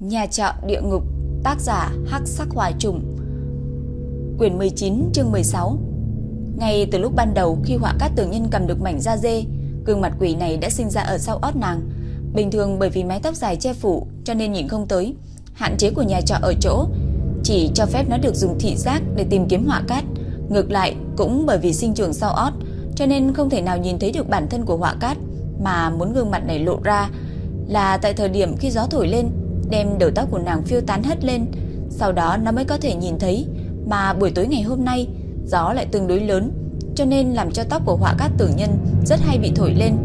Nhà trọ địa ngục, tác giả Hắc Sắc Hoài Trùng. Quyển 19, chương 16. Ngay từ lúc ban đầu khi họa cát tử nhân cầm được mảnh da dê, gương mặt quỷ này đã sinh ra ở sau ót nàng. Bình thường bởi vì mái tóc dài che phủ cho nên nhìn không tới. Hạn chế của nhà trọ ở chỗ chỉ cho phép nó được dùng thị giác để tìm kiếm họa cát. Ngược lại, cũng bởi vì sinh trưởng sau ót cho nên không thể nào nhìn thấy được bản thân của họa cát mà muốn gương mặt này lộ ra là tại thời điểm khi gió thổi lên đem đầu tóc của nàng phiêu tán hết lên, sau đó nó mới có thể nhìn thấy, mà buổi tối ngày hôm nay gió lại tương đối lớn, cho nên làm cho tóc của họa cát tử nhân rất hay bị thổi lên.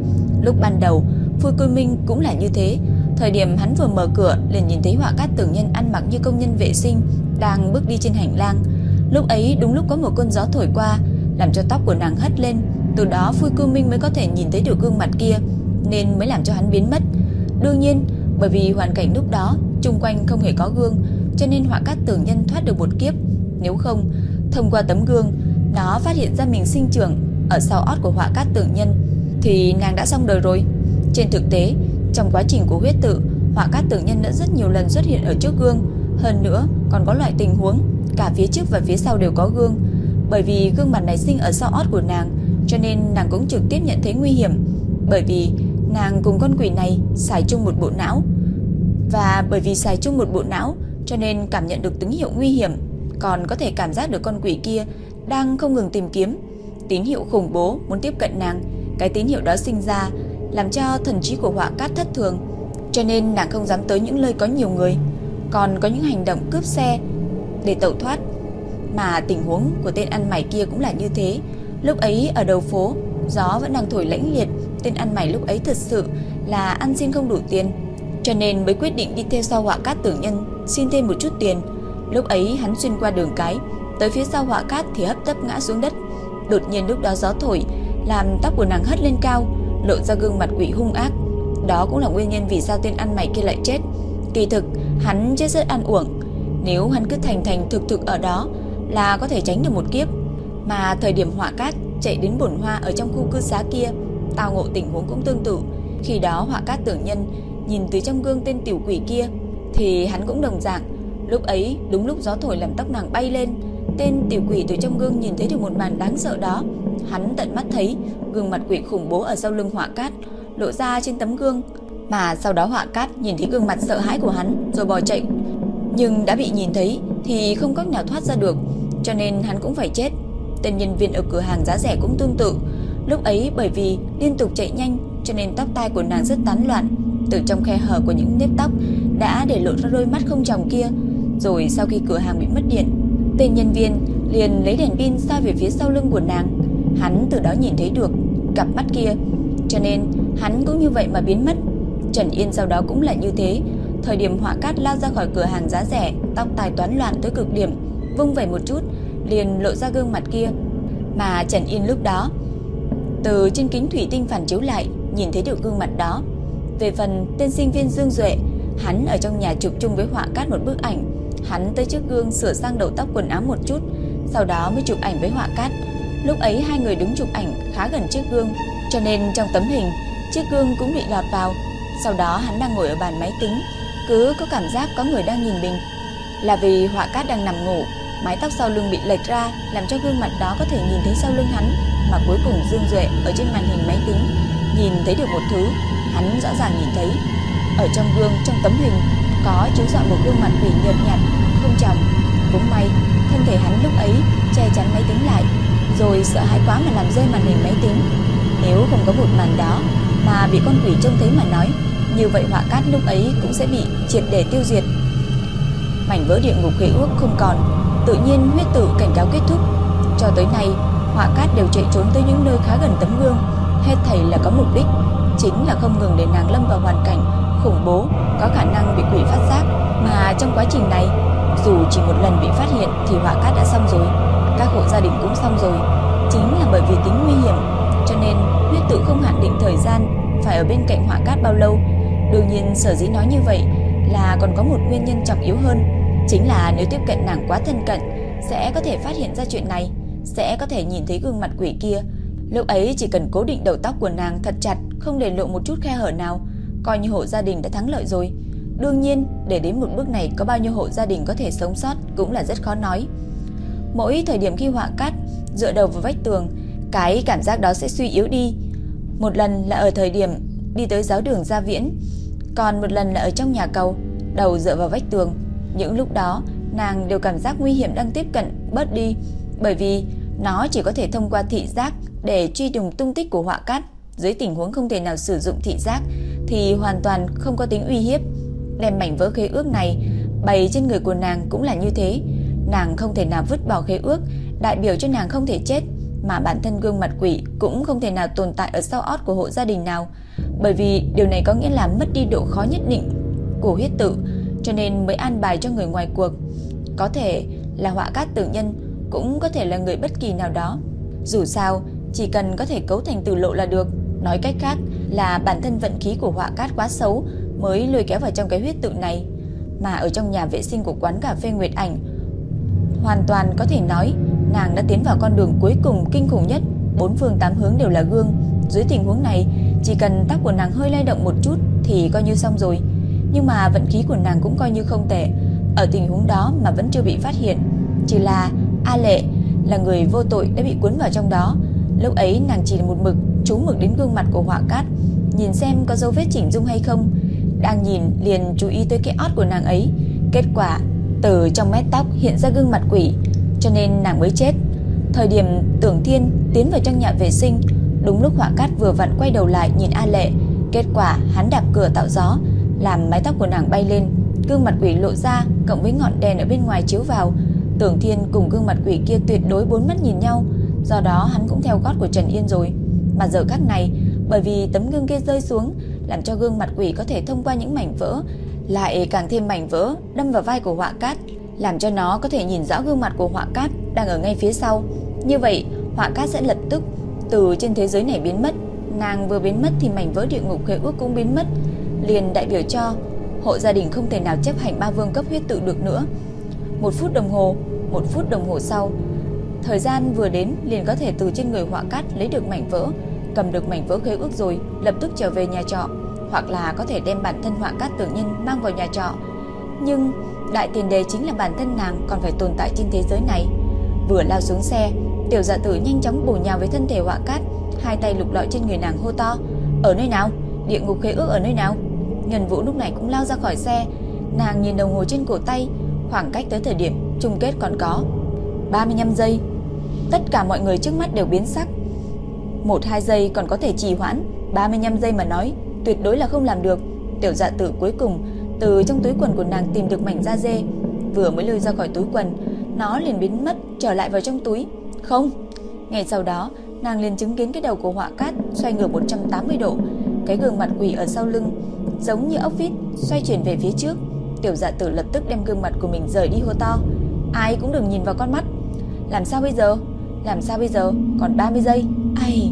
Lúc ban đầu, Phu Cư Minh cũng là như thế, thời điểm hắn vừa mở cửa liền nhìn thấy họa cát tử nhân ăn mặc như công nhân vệ sinh đang bước đi trên hành lang. Lúc ấy đúng lúc có một cơn gió thổi qua, làm cho tóc của nàng hất lên, từ đó Phu Cư Minh mới có thể nhìn thấy được gương mặt kia, nên mới làm cho hắn biến mất. Đương nhiên, bởi vì hoàn cảnh lúc đó trung quanh không hề có gương, cho nên họa cát tưởng nhân thoát được một kiếp. Nếu không, thông qua tấm gương, nó phát hiện ra mình sinh trưởng ở sau ót của họa cát tưởng nhân, thì nàng đã xong đời rồi. Trên thực tế, trong quá trình của huyết tự, họa cát tưởng nhân đã rất nhiều lần xuất hiện ở trước gương. Hơn nữa, còn có loại tình huống, cả phía trước và phía sau đều có gương. Bởi vì gương mặt này sinh ở sau ót của nàng, cho nên nàng cũng trực tiếp nhận thấy nguy hiểm. Bởi vì nàng cùng con quỷ này xài chung một bộ não. Và bởi vì xài chung một bộ não cho nên cảm nhận được tín hiệu nguy hiểm, còn có thể cảm giác được con quỷ kia đang không ngừng tìm kiếm tín hiệu khủng bố muốn tiếp cận nàng. Cái tín hiệu đó sinh ra làm cho thần trí của họa cát thất thường, cho nên nàng không dám tới những nơi có nhiều người, còn có những hành động cướp xe để tẩu thoát. Mà tình huống của tên ăn mày kia cũng là như thế. Lúc ấy ở đầu phố, gió vẫn đang thổi lãnh liệt, tên ăn mày lúc ấy thật sự là ăn xin không đủ tiền, cho nên mới quyết định đi theo sau họa cát tử nhân xin thêm một chút tiền. Lúc ấy hắn xuyên qua đường cái, tới phía sau họa cát thì hấp tấp ngã xuống đất. Đột nhiên lúc đó gió thổi, làm tóc của nàng hất lên cao, lộ ra gương mặt quỷ hung ác. Đó cũng là nguyên nhân vì sao tên ăn mày kia lại chết. Kỳ thực, hắn chết rất an uổng. Nếu hắn cứ thành thành thực thực ở đó là có thể tránh được một kiếp. Mà thời điểm họa cát chạy đến bổn hoa ở trong khu cư xá kia, tao ngộ tình huống cũng tương tự. Khi đó họa cát tưởng nhân nhìn từ trong gương tên tiểu quỷ kia thì hắn cũng đồng dạng. Lúc ấy đúng lúc gió thổi làm tóc nàng bay lên, tên tiểu quỷ từ trong gương nhìn thấy được một màn đáng sợ đó. Hắn tận mắt thấy gương mặt quỷ khủng bố ở sau lưng họa cát lộ ra trên tấm gương, mà sau đó họa cát nhìn thấy gương mặt sợ hãi của hắn rồi bỏ chạy. Nhưng đã bị nhìn thấy thì không có nào thoát ra được, cho nên hắn cũng phải chết. Tên nhân viên ở cửa hàng giá rẻ cũng tương tự. Lúc ấy bởi vì liên tục chạy nhanh cho nên tóc tai của nàng rất tán loạn. Từ trong khe hở của những nếp tóc đã để lộ ra đôi mắt không tròng kia. Rồi sau khi cửa hàng bị mất điện, tên nhân viên liền lấy đèn pin soi về phía sau lưng của nàng. Hắn từ đó nhìn thấy được cặp mắt kia, cho nên hắn cũng như vậy mà biến mất. Trần Yên sau đó cũng là như thế. Thời điểm họa cát lao ra khỏi cửa hàng giá rẻ, tóc tai toán loạn tới cực điểm, vung vẩy một chút, liền lộ ra gương mặt kia. Mà Trần Yên lúc đó, từ trên kính thủy tinh phản chiếu lại, nhìn thấy được gương mặt đó. Về phần tên sinh viên Dương Duệ, hắn ở trong nhà chụp chung với họa cát một bức ảnh. Hắn tới trước gương sửa sang đầu tóc quần áo một chút, sau đó mới chụp ảnh với họa cát. Lúc ấy hai người đứng chụp ảnh khá gần chiếc gương, cho nên trong tấm hình, chiếc gương cũng bị lọt vào. Sau đó hắn đang ngồi ở bàn máy tính, cứ có cảm giác có người đang nhìn mình. Là vì họa cát đang nằm ngủ, mái tóc sau lưng bị lệch ra, làm cho gương mặt đó có thể nhìn thấy sau lưng hắn, mà cuối cùng Dương Duệ ở trên màn hình máy tính nhìn thấy được một thứ hắn rõ ràng nhìn thấy. Ở trong gương trong tấm hình có chiếu rọi một gương mặt quỷ nhợt nhạt, không chồng. Cũng may, thân thể hắn lúc ấy che chắn máy tính lại, rồi sợ hãi quá mà làm rơi màn hình máy tính. Nếu không có một màn đó mà bị con quỷ trông thấy mà nói, như vậy họa cát lúc ấy cũng sẽ bị triệt để tiêu diệt. Mảnh vỡ địa ngục khế ước không còn, tự nhiên huyết tử cảnh cáo kết thúc. Cho tới nay, họa cát đều chạy trốn tới những nơi khá gần tấm gương, hết thảy là có mục đích, chính là không ngừng để nàng lâm vào hoàn cảnh khủng bố, có khả năng bị quỷ phát giác, mà trong quá trình này, dù chỉ một lần bị phát hiện thì họa cát đã xong rồi, các hộ gia đình cũng xong rồi, chính là bởi vì tính nguy hiểm, cho nên huyết tự không hạn định thời gian phải ở bên cạnh họa cát bao lâu. Đương nhiên sở dĩ nói như vậy là còn có một nguyên nhân trọng yếu hơn, chính là nếu tiếp cận nàng quá thân cận sẽ có thể phát hiện ra chuyện này, sẽ có thể nhìn thấy gương mặt quỷ kia Lúc ấy chỉ cần cố định đầu tóc của nàng thật chặt, không để lộ một chút khe hở nào, coi như hộ gia đình đã thắng lợi rồi. Đương nhiên, để đến một bước này có bao nhiêu hộ gia đình có thể sống sót cũng là rất khó nói. Mỗi thời điểm khi họa cát dựa đầu vào vách tường, cái cảm giác đó sẽ suy yếu đi. Một lần là ở thời điểm đi tới giáo đường gia viễn, còn một lần là ở trong nhà cầu, đầu dựa vào vách tường. Những lúc đó, nàng đều cảm giác nguy hiểm đang tiếp cận bớt đi, bởi vì nó chỉ có thể thông qua thị giác để truy tìm tung tích của họa cát. Dưới tình huống không thể nào sử dụng thị giác thì hoàn toàn không có tính uy hiếp. Đem mảnh vỡ khế ước này bày trên người của nàng cũng là như thế. Nàng không thể nào vứt bỏ khế ước, đại biểu cho nàng không thể chết, mà bản thân gương mặt quỷ cũng không thể nào tồn tại ở sau ót của hộ gia đình nào, bởi vì điều này có nghĩa là mất đi độ khó nhất định của huyết tự, cho nên mới an bài cho người ngoài cuộc. Có thể là họa cát tự nhân, cũng có thể là người bất kỳ nào đó. Dù sao, chỉ cần có thể cấu thành từ lộ là được. Nói cách khác là bản thân vận khí của họa cát quá xấu mới lôi kéo vào trong cái huyết tự này. Mà ở trong nhà vệ sinh của quán cà phê Nguyệt Ảnh, hoàn toàn có thể nói nàng đã tiến vào con đường cuối cùng kinh khủng nhất, bốn phương tám hướng đều là gương. Dưới tình huống này, chỉ cần tóc của nàng hơi lay động một chút thì coi như xong rồi. Nhưng mà vận khí của nàng cũng coi như không tệ, ở tình huống đó mà vẫn chưa bị phát hiện. Chỉ là A Lệ là người vô tội đã bị cuốn vào trong đó. Lúc ấy nàng chỉ một mực chú mực đến gương mặt của họa cát, nhìn xem có dấu vết chỉnh dung hay không. Đang nhìn liền chú ý tới cái ót của nàng ấy. Kết quả từ trong mái tóc hiện ra gương mặt quỷ, cho nên nàng mới chết. Thời điểm Tưởng Thiên tiến vào trong nhà vệ sinh, đúng lúc Họa Cát vừa vặn quay đầu lại nhìn A Lệ, kết quả hắn đạp cửa tạo gió, làm mái tóc của nàng bay lên, gương mặt quỷ lộ ra, cộng với ngọn đèn ở bên ngoài chiếu vào, Tưởng Thiên cùng gương mặt quỷ kia tuyệt đối bốn mắt nhìn nhau, do đó hắn cũng theo gót của Trần Yên rồi. Mà giờ khắc này, bởi vì tấm gương kia rơi xuống, làm cho gương mặt quỷ có thể thông qua những mảnh vỡ, lại càng thêm mảnh vỡ đâm vào vai của Họa Cát, làm cho nó có thể nhìn rõ gương mặt của Họa Cát đang ở ngay phía sau. Như vậy, Họa Cát sẽ lập tức từ trên thế giới này biến mất. Nàng vừa biến mất thì mảnh vỡ địa ngục khế ước cũng biến mất, liền đại biểu cho hộ gia đình không thể nào chấp hành ba vương cấp huyết tự được nữa. Một phút đồng hồ, một phút đồng hồ sau, thời gian vừa đến liền có thể từ trên người Họa Cát lấy được mảnh vỡ, cầm được mảnh vỡ khế ước rồi, lập tức trở về nhà trọ hoặc là có thể đem bản thân họa cát tự nhiên mang vào nhà trọ. Nhưng đại tiền đề chính là bản thân nàng còn phải tồn tại trên thế giới này. Vừa lao xuống xe, tiểu dạ tử nhanh chóng bổ nhào với thân thể họa cát, hai tay lục lọi trên người nàng hô to, "Ở nơi nào? Địa ngục khế ước ở nơi nào?" Nhân Vũ lúc này cũng lao ra khỏi xe, nàng nhìn đồng hồ trên cổ tay, khoảng cách tới thời điểm chung kết còn có 35 giây. Tất cả mọi người trước mắt đều biến sắc. 1 2 giây còn có thể trì hoãn, 35 giây mà nói tuyệt đối là không làm được. Tiểu dạ tử cuối cùng từ trong túi quần của nàng tìm được mảnh da dê, vừa mới lôi ra khỏi túi quần, nó liền biến mất trở lại vào trong túi. Không. Ngày sau đó, nàng liền chứng kiến cái đầu của Họa Cát xoay ngược 180 độ, cái gương mặt quỷ ở sau lưng giống như ốc vít xoay chuyển về phía trước. Tiểu Dạ Tử lập tức đem gương mặt của mình rời đi hô to, ai cũng đừng nhìn vào con mắt. Làm sao bây giờ? Làm sao bây giờ? Còn 30 giây. Ai?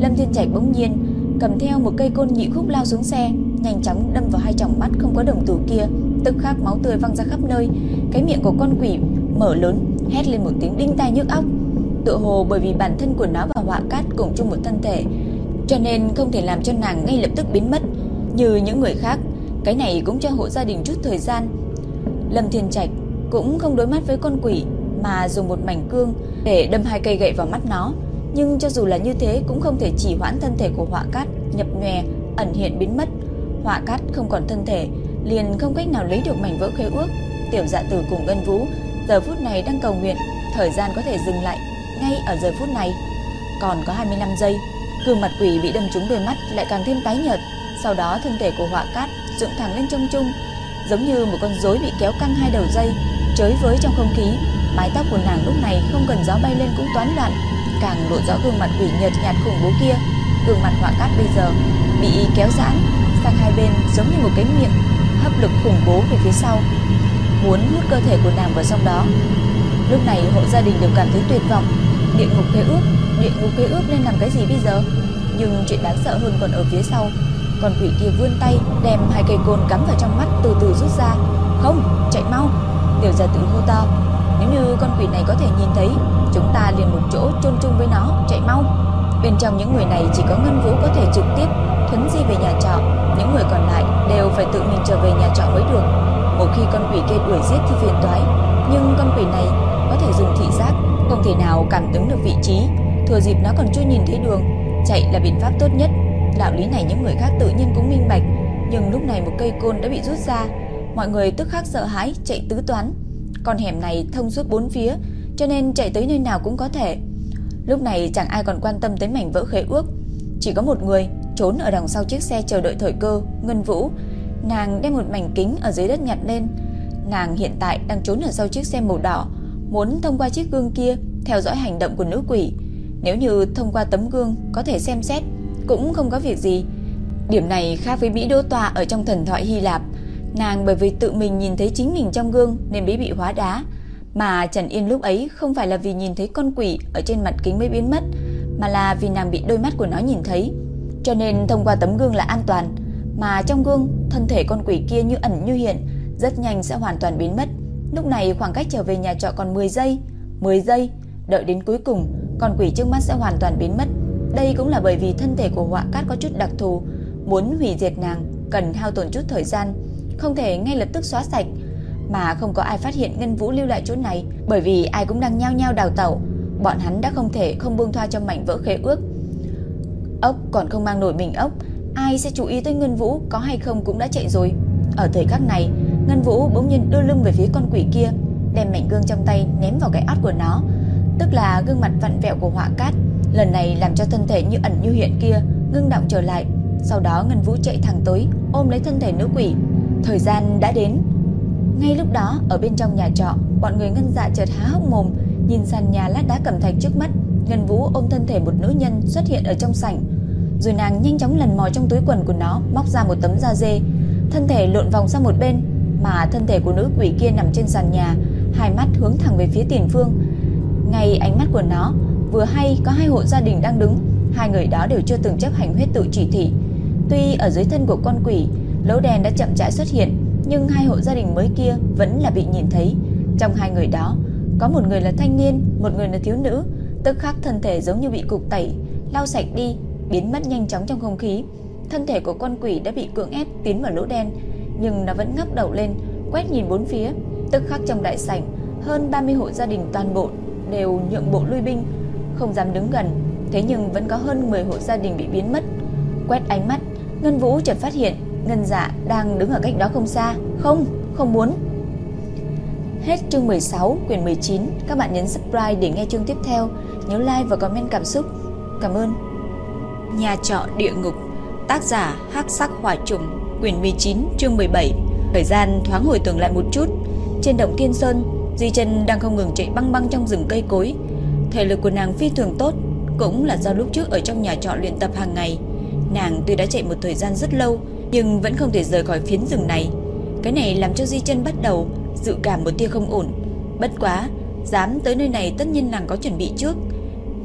Lâm Thiên Trạch bỗng nhiên cầm theo một cây côn nhị khúc lao xuống xe, nhanh chóng đâm vào hai tròng mắt không có đồng tử kia, tức khắc máu tươi văng ra khắp nơi. Cái miệng của con quỷ mở lớn, hét lên một tiếng đinh tai nhức óc. Tựa hồ bởi vì bản thân của nó và Họa Cát cùng chung một thân thể, cho nên không thể làm cho nàng ngay lập tức biến mất như những người khác. Cái này cũng cho hộ gia đình chút thời gian. Lâm Thiên Trạch cũng không đối mắt với con quỷ mà dùng một mảnh cương để đâm hai cây gậy vào mắt nó. Nhưng cho dù là như thế cũng không thể chỉ hoãn thân thể của họa cát nhập nhòe, ẩn hiện biến mất. Họa cát không còn thân thể, liền không cách nào lấy được mảnh vỡ khế ước. Tiểu dạ tử cùng Ngân Vũ giờ phút này đang cầu nguyện, thời gian có thể dừng lại ngay ở giờ phút này. Còn có 25 giây, gương mặt quỷ bị đâm trúng đôi mắt lại càng thêm tái nhợt. Sau đó thân thể của họa cát dựng thẳng lên trong chung, giống như một con rối bị kéo căng hai đầu dây, chới với trong không khí. Mái tóc của nàng lúc này không cần gió bay lên cũng toán loạn, càng lộ rõ gương mặt quỷ nhợt nhạt khủng bố kia. Gương mặt họa cát bây giờ bị kéo giãn sang hai bên giống như một cái miệng hấp lực khủng bố về phía sau, muốn hút cơ thể của nàng vào trong đó. Lúc này hộ gia đình đều cảm thấy tuyệt vọng. Địa ngục khế ước, địa ngục khế ước nên làm cái gì bây giờ? Nhưng chuyện đáng sợ hơn còn ở phía sau còn quỷ kia vươn tay đem hai cây côn cắm vào trong mắt từ từ rút ra. Không, chạy mau! Tiểu gia tự hô to. Nếu như con quỷ này có thể nhìn thấy, chúng ta liền một chỗ chôn chung với nó, chạy mau. Bên trong những người này chỉ có Ngân Vũ có thể trực tiếp thuấn di về nhà trọ. Những người còn lại đều phải tự mình trở về nhà trọ mới được. Một khi con quỷ kia đuổi giết thì phiền toái, nhưng con quỷ này có thể dùng thị giác, không thể nào cảm ứng được vị trí, thừa dịp nó còn chưa nhìn thấy đường, chạy là biện pháp tốt nhất. Đạo lý này những người khác tự nhiên cũng minh bạch, nhưng lúc này một cây côn đã bị rút ra, mọi người tức khắc sợ hãi chạy tứ toán. Con hẻm này thông suốt bốn phía, cho nên chạy tới nơi nào cũng có thể. Lúc này chẳng ai còn quan tâm tới mảnh vỡ khế ước, chỉ có một người trốn ở đằng sau chiếc xe chờ đợi thời cơ, Ngân Vũ. Nàng đem một mảnh kính ở dưới đất nhặt lên. Nàng hiện tại đang trốn ở sau chiếc xe màu đỏ, muốn thông qua chiếc gương kia theo dõi hành động của nữ quỷ. Nếu như thông qua tấm gương có thể xem xét, cũng không có việc gì. Điểm này khác với Mỹ Đô Tòa ở trong thần thoại Hy Lạp. Nàng bởi vì tự mình nhìn thấy chính mình trong gương nên mới bị hóa đá. Mà Trần Yên lúc ấy không phải là vì nhìn thấy con quỷ ở trên mặt kính mới biến mất, mà là vì nàng bị đôi mắt của nó nhìn thấy. Cho nên thông qua tấm gương là an toàn, mà trong gương, thân thể con quỷ kia như ẩn như hiện, rất nhanh sẽ hoàn toàn biến mất. Lúc này khoảng cách trở về nhà trọ còn 10 giây, 10 giây, đợi đến cuối cùng, con quỷ trước mắt sẽ hoàn toàn biến mất. Đây cũng là bởi vì thân thể của họa cát có chút đặc thù, muốn hủy diệt nàng cần hao tổn chút thời gian, không thể ngay lập tức xóa sạch, mà không có ai phát hiện Ngân Vũ lưu lại chỗ này, bởi vì ai cũng đang nhao nhao đào tẩu, bọn hắn đã không thể không buông tha cho mảnh vỡ khế ước. Ốc còn không mang nổi mình ốc, ai sẽ chú ý tới Ngân Vũ có hay không cũng đã chạy rồi. Ở thời khắc này, Ngân Vũ bỗng nhiên đưa lưng về phía con quỷ kia, đem mảnh gương trong tay ném vào cái óc của nó, tức là gương mặt vặn vẹo của Họa Cát, lần này làm cho thân thể như ẩn như hiện kia ngưng động trở lại. Sau đó Ngân Vũ chạy thẳng tới, ôm lấy thân thể nữ quỷ. Thời gian đã đến. Ngay lúc đó, ở bên trong nhà trọ, bọn người ngân dạ chợt há hốc mồm, nhìn sàn nhà lát đá cẩm thạch trước mắt, Ngân Vũ ôm thân thể một nữ nhân xuất hiện ở trong sảnh. Rồi nàng nhanh chóng lần mò trong túi quần của nó, móc ra một tấm da dê, thân thể lộn vòng sang một bên, mà thân thể của nữ quỷ kia nằm trên sàn nhà, hai mắt hướng thẳng về phía tiền phương. Ngay ánh mắt của nó, vừa hay có hai hộ gia đình đang đứng, hai người đó đều chưa từng chấp hành huyết tự chỉ thị. Tuy ở dưới thân của con quỷ, lỗ đèn đã chậm rãi xuất hiện, nhưng hai hộ gia đình mới kia vẫn là bị nhìn thấy. Trong hai người đó, có một người là thanh niên, một người là thiếu nữ, tức khắc thân thể giống như bị cục tẩy, lau sạch đi, biến mất nhanh chóng trong không khí. Thân thể của con quỷ đã bị cưỡng ép tiến vào lỗ đen, nhưng nó vẫn ngóc đầu lên, quét nhìn bốn phía. Tức khắc trong đại sảnh, hơn 30 hộ gia đình toàn bộ đều nhượng bộ lui binh, không dám đứng gần. Thế nhưng vẫn có hơn 10 hộ gia đình bị biến mất. Quét ánh mắt, Ngân Vũ chợt phát hiện Ngân Dạ đang đứng ở cách đó không xa. Không, không muốn. Hết chương 16, quyển 19. Các bạn nhấn subscribe để nghe chương tiếp theo. Nhớ like và comment cảm xúc. Cảm ơn. Nhà trọ địa ngục Tác giả Hắc Sắc Hỏa Trùng Quyển 19 chương 17 Thời gian thoáng hồi tưởng lại một chút Trên động Thiên Sơn Di chân đang không ngừng chạy băng băng trong rừng cây cối Thể lực của nàng phi thường tốt Cũng là do lúc trước ở trong nhà trọ luyện tập hàng ngày Nàng tuy đã chạy một thời gian rất lâu Nhưng vẫn không thể rời khỏi phiến rừng này Cái này làm cho Di chân bắt đầu Dự cảm một tia không ổn Bất quá Dám tới nơi này tất nhiên nàng có chuẩn bị trước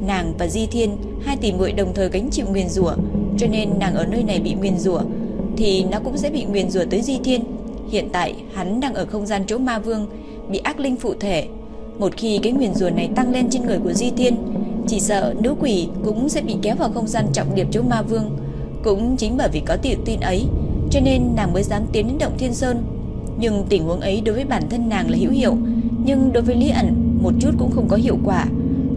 Nàng và Di Thiên hai tỷ muội đồng thời gánh chịu nguyền rủa, cho nên nàng ở nơi này bị nguyền rủa thì nó cũng sẽ bị nguyền rủa tới Di Thiên. Hiện tại hắn đang ở không gian chỗ Ma Vương, bị ác linh phụ thể. Một khi cái nguyền rủa này tăng lên trên người của Di Thiên, chỉ sợ nữ quỷ cũng sẽ bị kéo vào không gian trọng điệp chỗ Ma Vương. Cũng chính bởi vì có tiểu tin ấy, cho nên nàng mới dám tiến đến động Thiên Sơn. Nhưng tình huống ấy đối với bản thân nàng là hữu hiệu, nhưng đối với Lý ẩn một chút cũng không có hiệu quả.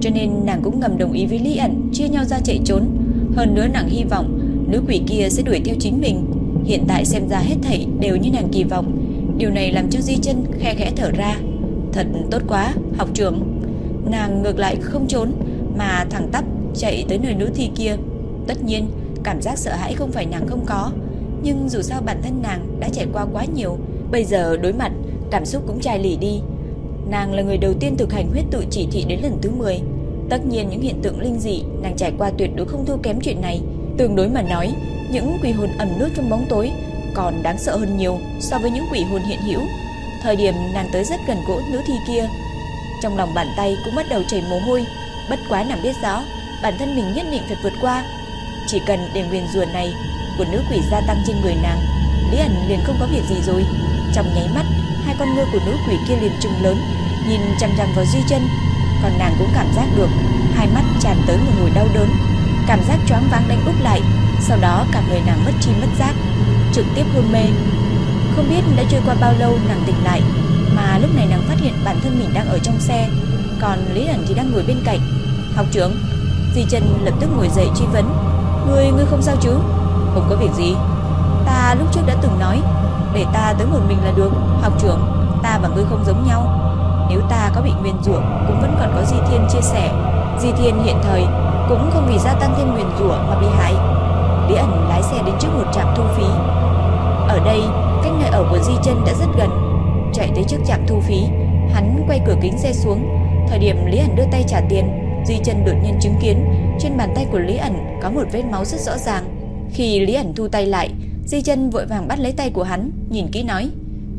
Cho nên nàng cũng ngầm đồng ý với Lý ẩn chia nhau ra chạy trốn. Hơn nữa nàng hy vọng nữ quỷ kia sẽ đuổi theo chính mình. Hiện tại xem ra hết thảy đều như nàng kỳ vọng. Điều này làm cho Di chân khe khẽ thở ra. Thật tốt quá, học trưởng. Nàng ngược lại không trốn mà thẳng tắp chạy tới nơi núi thi kia. Tất nhiên, cảm giác sợ hãi không phải nàng không có, nhưng dù sao bản thân nàng đã trải qua quá nhiều, bây giờ đối mặt, cảm xúc cũng chai lì đi. Nàng là người đầu tiên thực hành huyết tự chỉ thị đến lần thứ 10. Tất nhiên những hiện tượng linh dị nàng trải qua tuyệt đối không thua kém chuyện này. Tương đối mà nói, những quỷ hồn ẩn nút trong bóng tối còn đáng sợ hơn nhiều so với những quỷ hồn hiện hữu. Thời điểm nàng tới rất gần gỗ nữ thi kia, trong lòng bàn tay cũng bắt đầu chảy mồ hôi, bất quá nàng biết rõ, bản thân mình nhất định phải vượt qua. Chỉ cần để nguyên rủa này của nữ quỷ gia tăng trên người nàng, Lý ẩn liền không có việc gì rồi. Trong nháy mắt, hai con ngươi của nữ quỷ kia liền trừng lớn, nhìn chằm chằm vào Duy Chân, còn nàng cũng cảm giác được hai mắt tràn tới một hồi đau đớn, cảm giác choáng váng đánh úp lại, sau đó cả người nàng mất chi mất giác. trực tiếp hôn mê. Không biết đã trôi qua bao lâu nàng tỉnh lại, mà lúc này nàng phát hiện bản thân mình đang ở trong xe, còn Lý ẩn thì đang ngồi bên cạnh. Học trưởng, Di Trần lập tức ngồi dậy truy vấn, "Ngươi ngươi không sao chứ?" "Không có việc gì. Ta lúc trước đã từng nói, để ta tới một mình là được, học trưởng, ta và ngươi không giống nhau. Nếu ta có bị nguyền rủa cũng vẫn còn có Di Thiên chia sẻ. Di Thiên hiện thời cũng không vì gia tăng thêm nguyền rủa mà bị hại." Lý ẩn lái xe đến trước một trạm thu phí. Ở đây, cách nơi ở của Di Chân đã rất gần. Chạy tới trước trạm thu phí, hắn quay cửa kính xe xuống. Thời điểm Lý ẩn đưa tay trả tiền, Di Chân đột nhiên chứng kiến trên bàn tay của Lý ẩn có một vết máu rất rõ ràng. Khi Lý ẩn thu tay lại, Di Chân vội vàng bắt lấy tay của hắn, nhìn kỹ nói: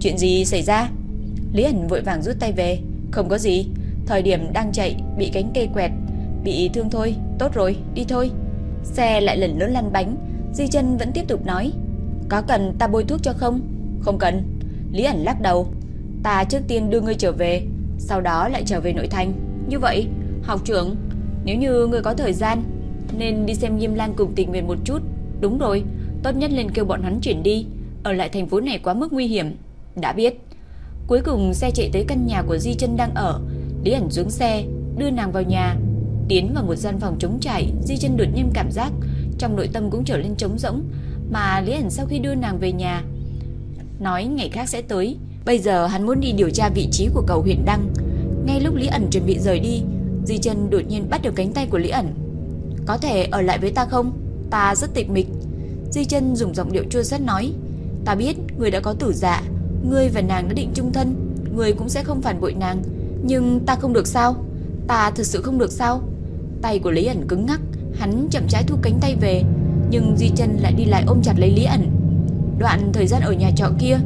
"Chuyện gì xảy ra?" Lý ẩn vội vàng rút tay về, "Không có gì, thời điểm đang chạy bị cánh cây quẹt, bị thương thôi, tốt rồi, đi thôi." Xe lại lần nữa lăn bánh, Di Chân vẫn tiếp tục nói: "Có cần ta bôi thuốc cho không?" "Không cần." Lý ẩn lắc đầu. "Ta trước tiên đưa ngươi trở về, sau đó lại trở về nội thành." "Như vậy, học trưởng, nếu như ngươi có thời gian nên đi xem Nghiêm Lan cùng Tình nguyện một chút." "Đúng rồi, tốt nhất lên kêu bọn hắn chuyển đi, ở lại thành phố này quá mức nguy hiểm." "Đã biết." Cuối cùng xe chạy tới căn nhà của Di Chân đang ở, Lý ẩn xuống xe, đưa nàng vào nhà. Tiến vào một gian phòng trống trải, Di Chân đột nhiên cảm giác trong nội tâm cũng trở lên trống rỗng, mà Lý ẩn sau khi đưa nàng về nhà, nói ngày khác sẽ tới. Bây giờ hắn muốn đi điều tra vị trí của cầu Huyền Đăng. Ngay lúc Lý ẩn chuẩn bị rời đi, Di Chân đột nhiên bắt được cánh tay của Lý ẩn. "Có thể ở lại với ta không? Ta rất tịch mịch." Di Chân dùng giọng điệu chua xót nói, "Ta biết người đã có tử dạ, ngươi và nàng đã định chung thân, người cũng sẽ không phản bội nàng, nhưng ta không được sao? Ta thực sự không được sao?" Tay của Lý ẩn cứng ngắc, hắn chậm rãi thu cánh tay về, nhưng Di Chân lại đi lại ôm chặt lấy Lý ẩn. Đoạn thời gian ở nhà trọ kia,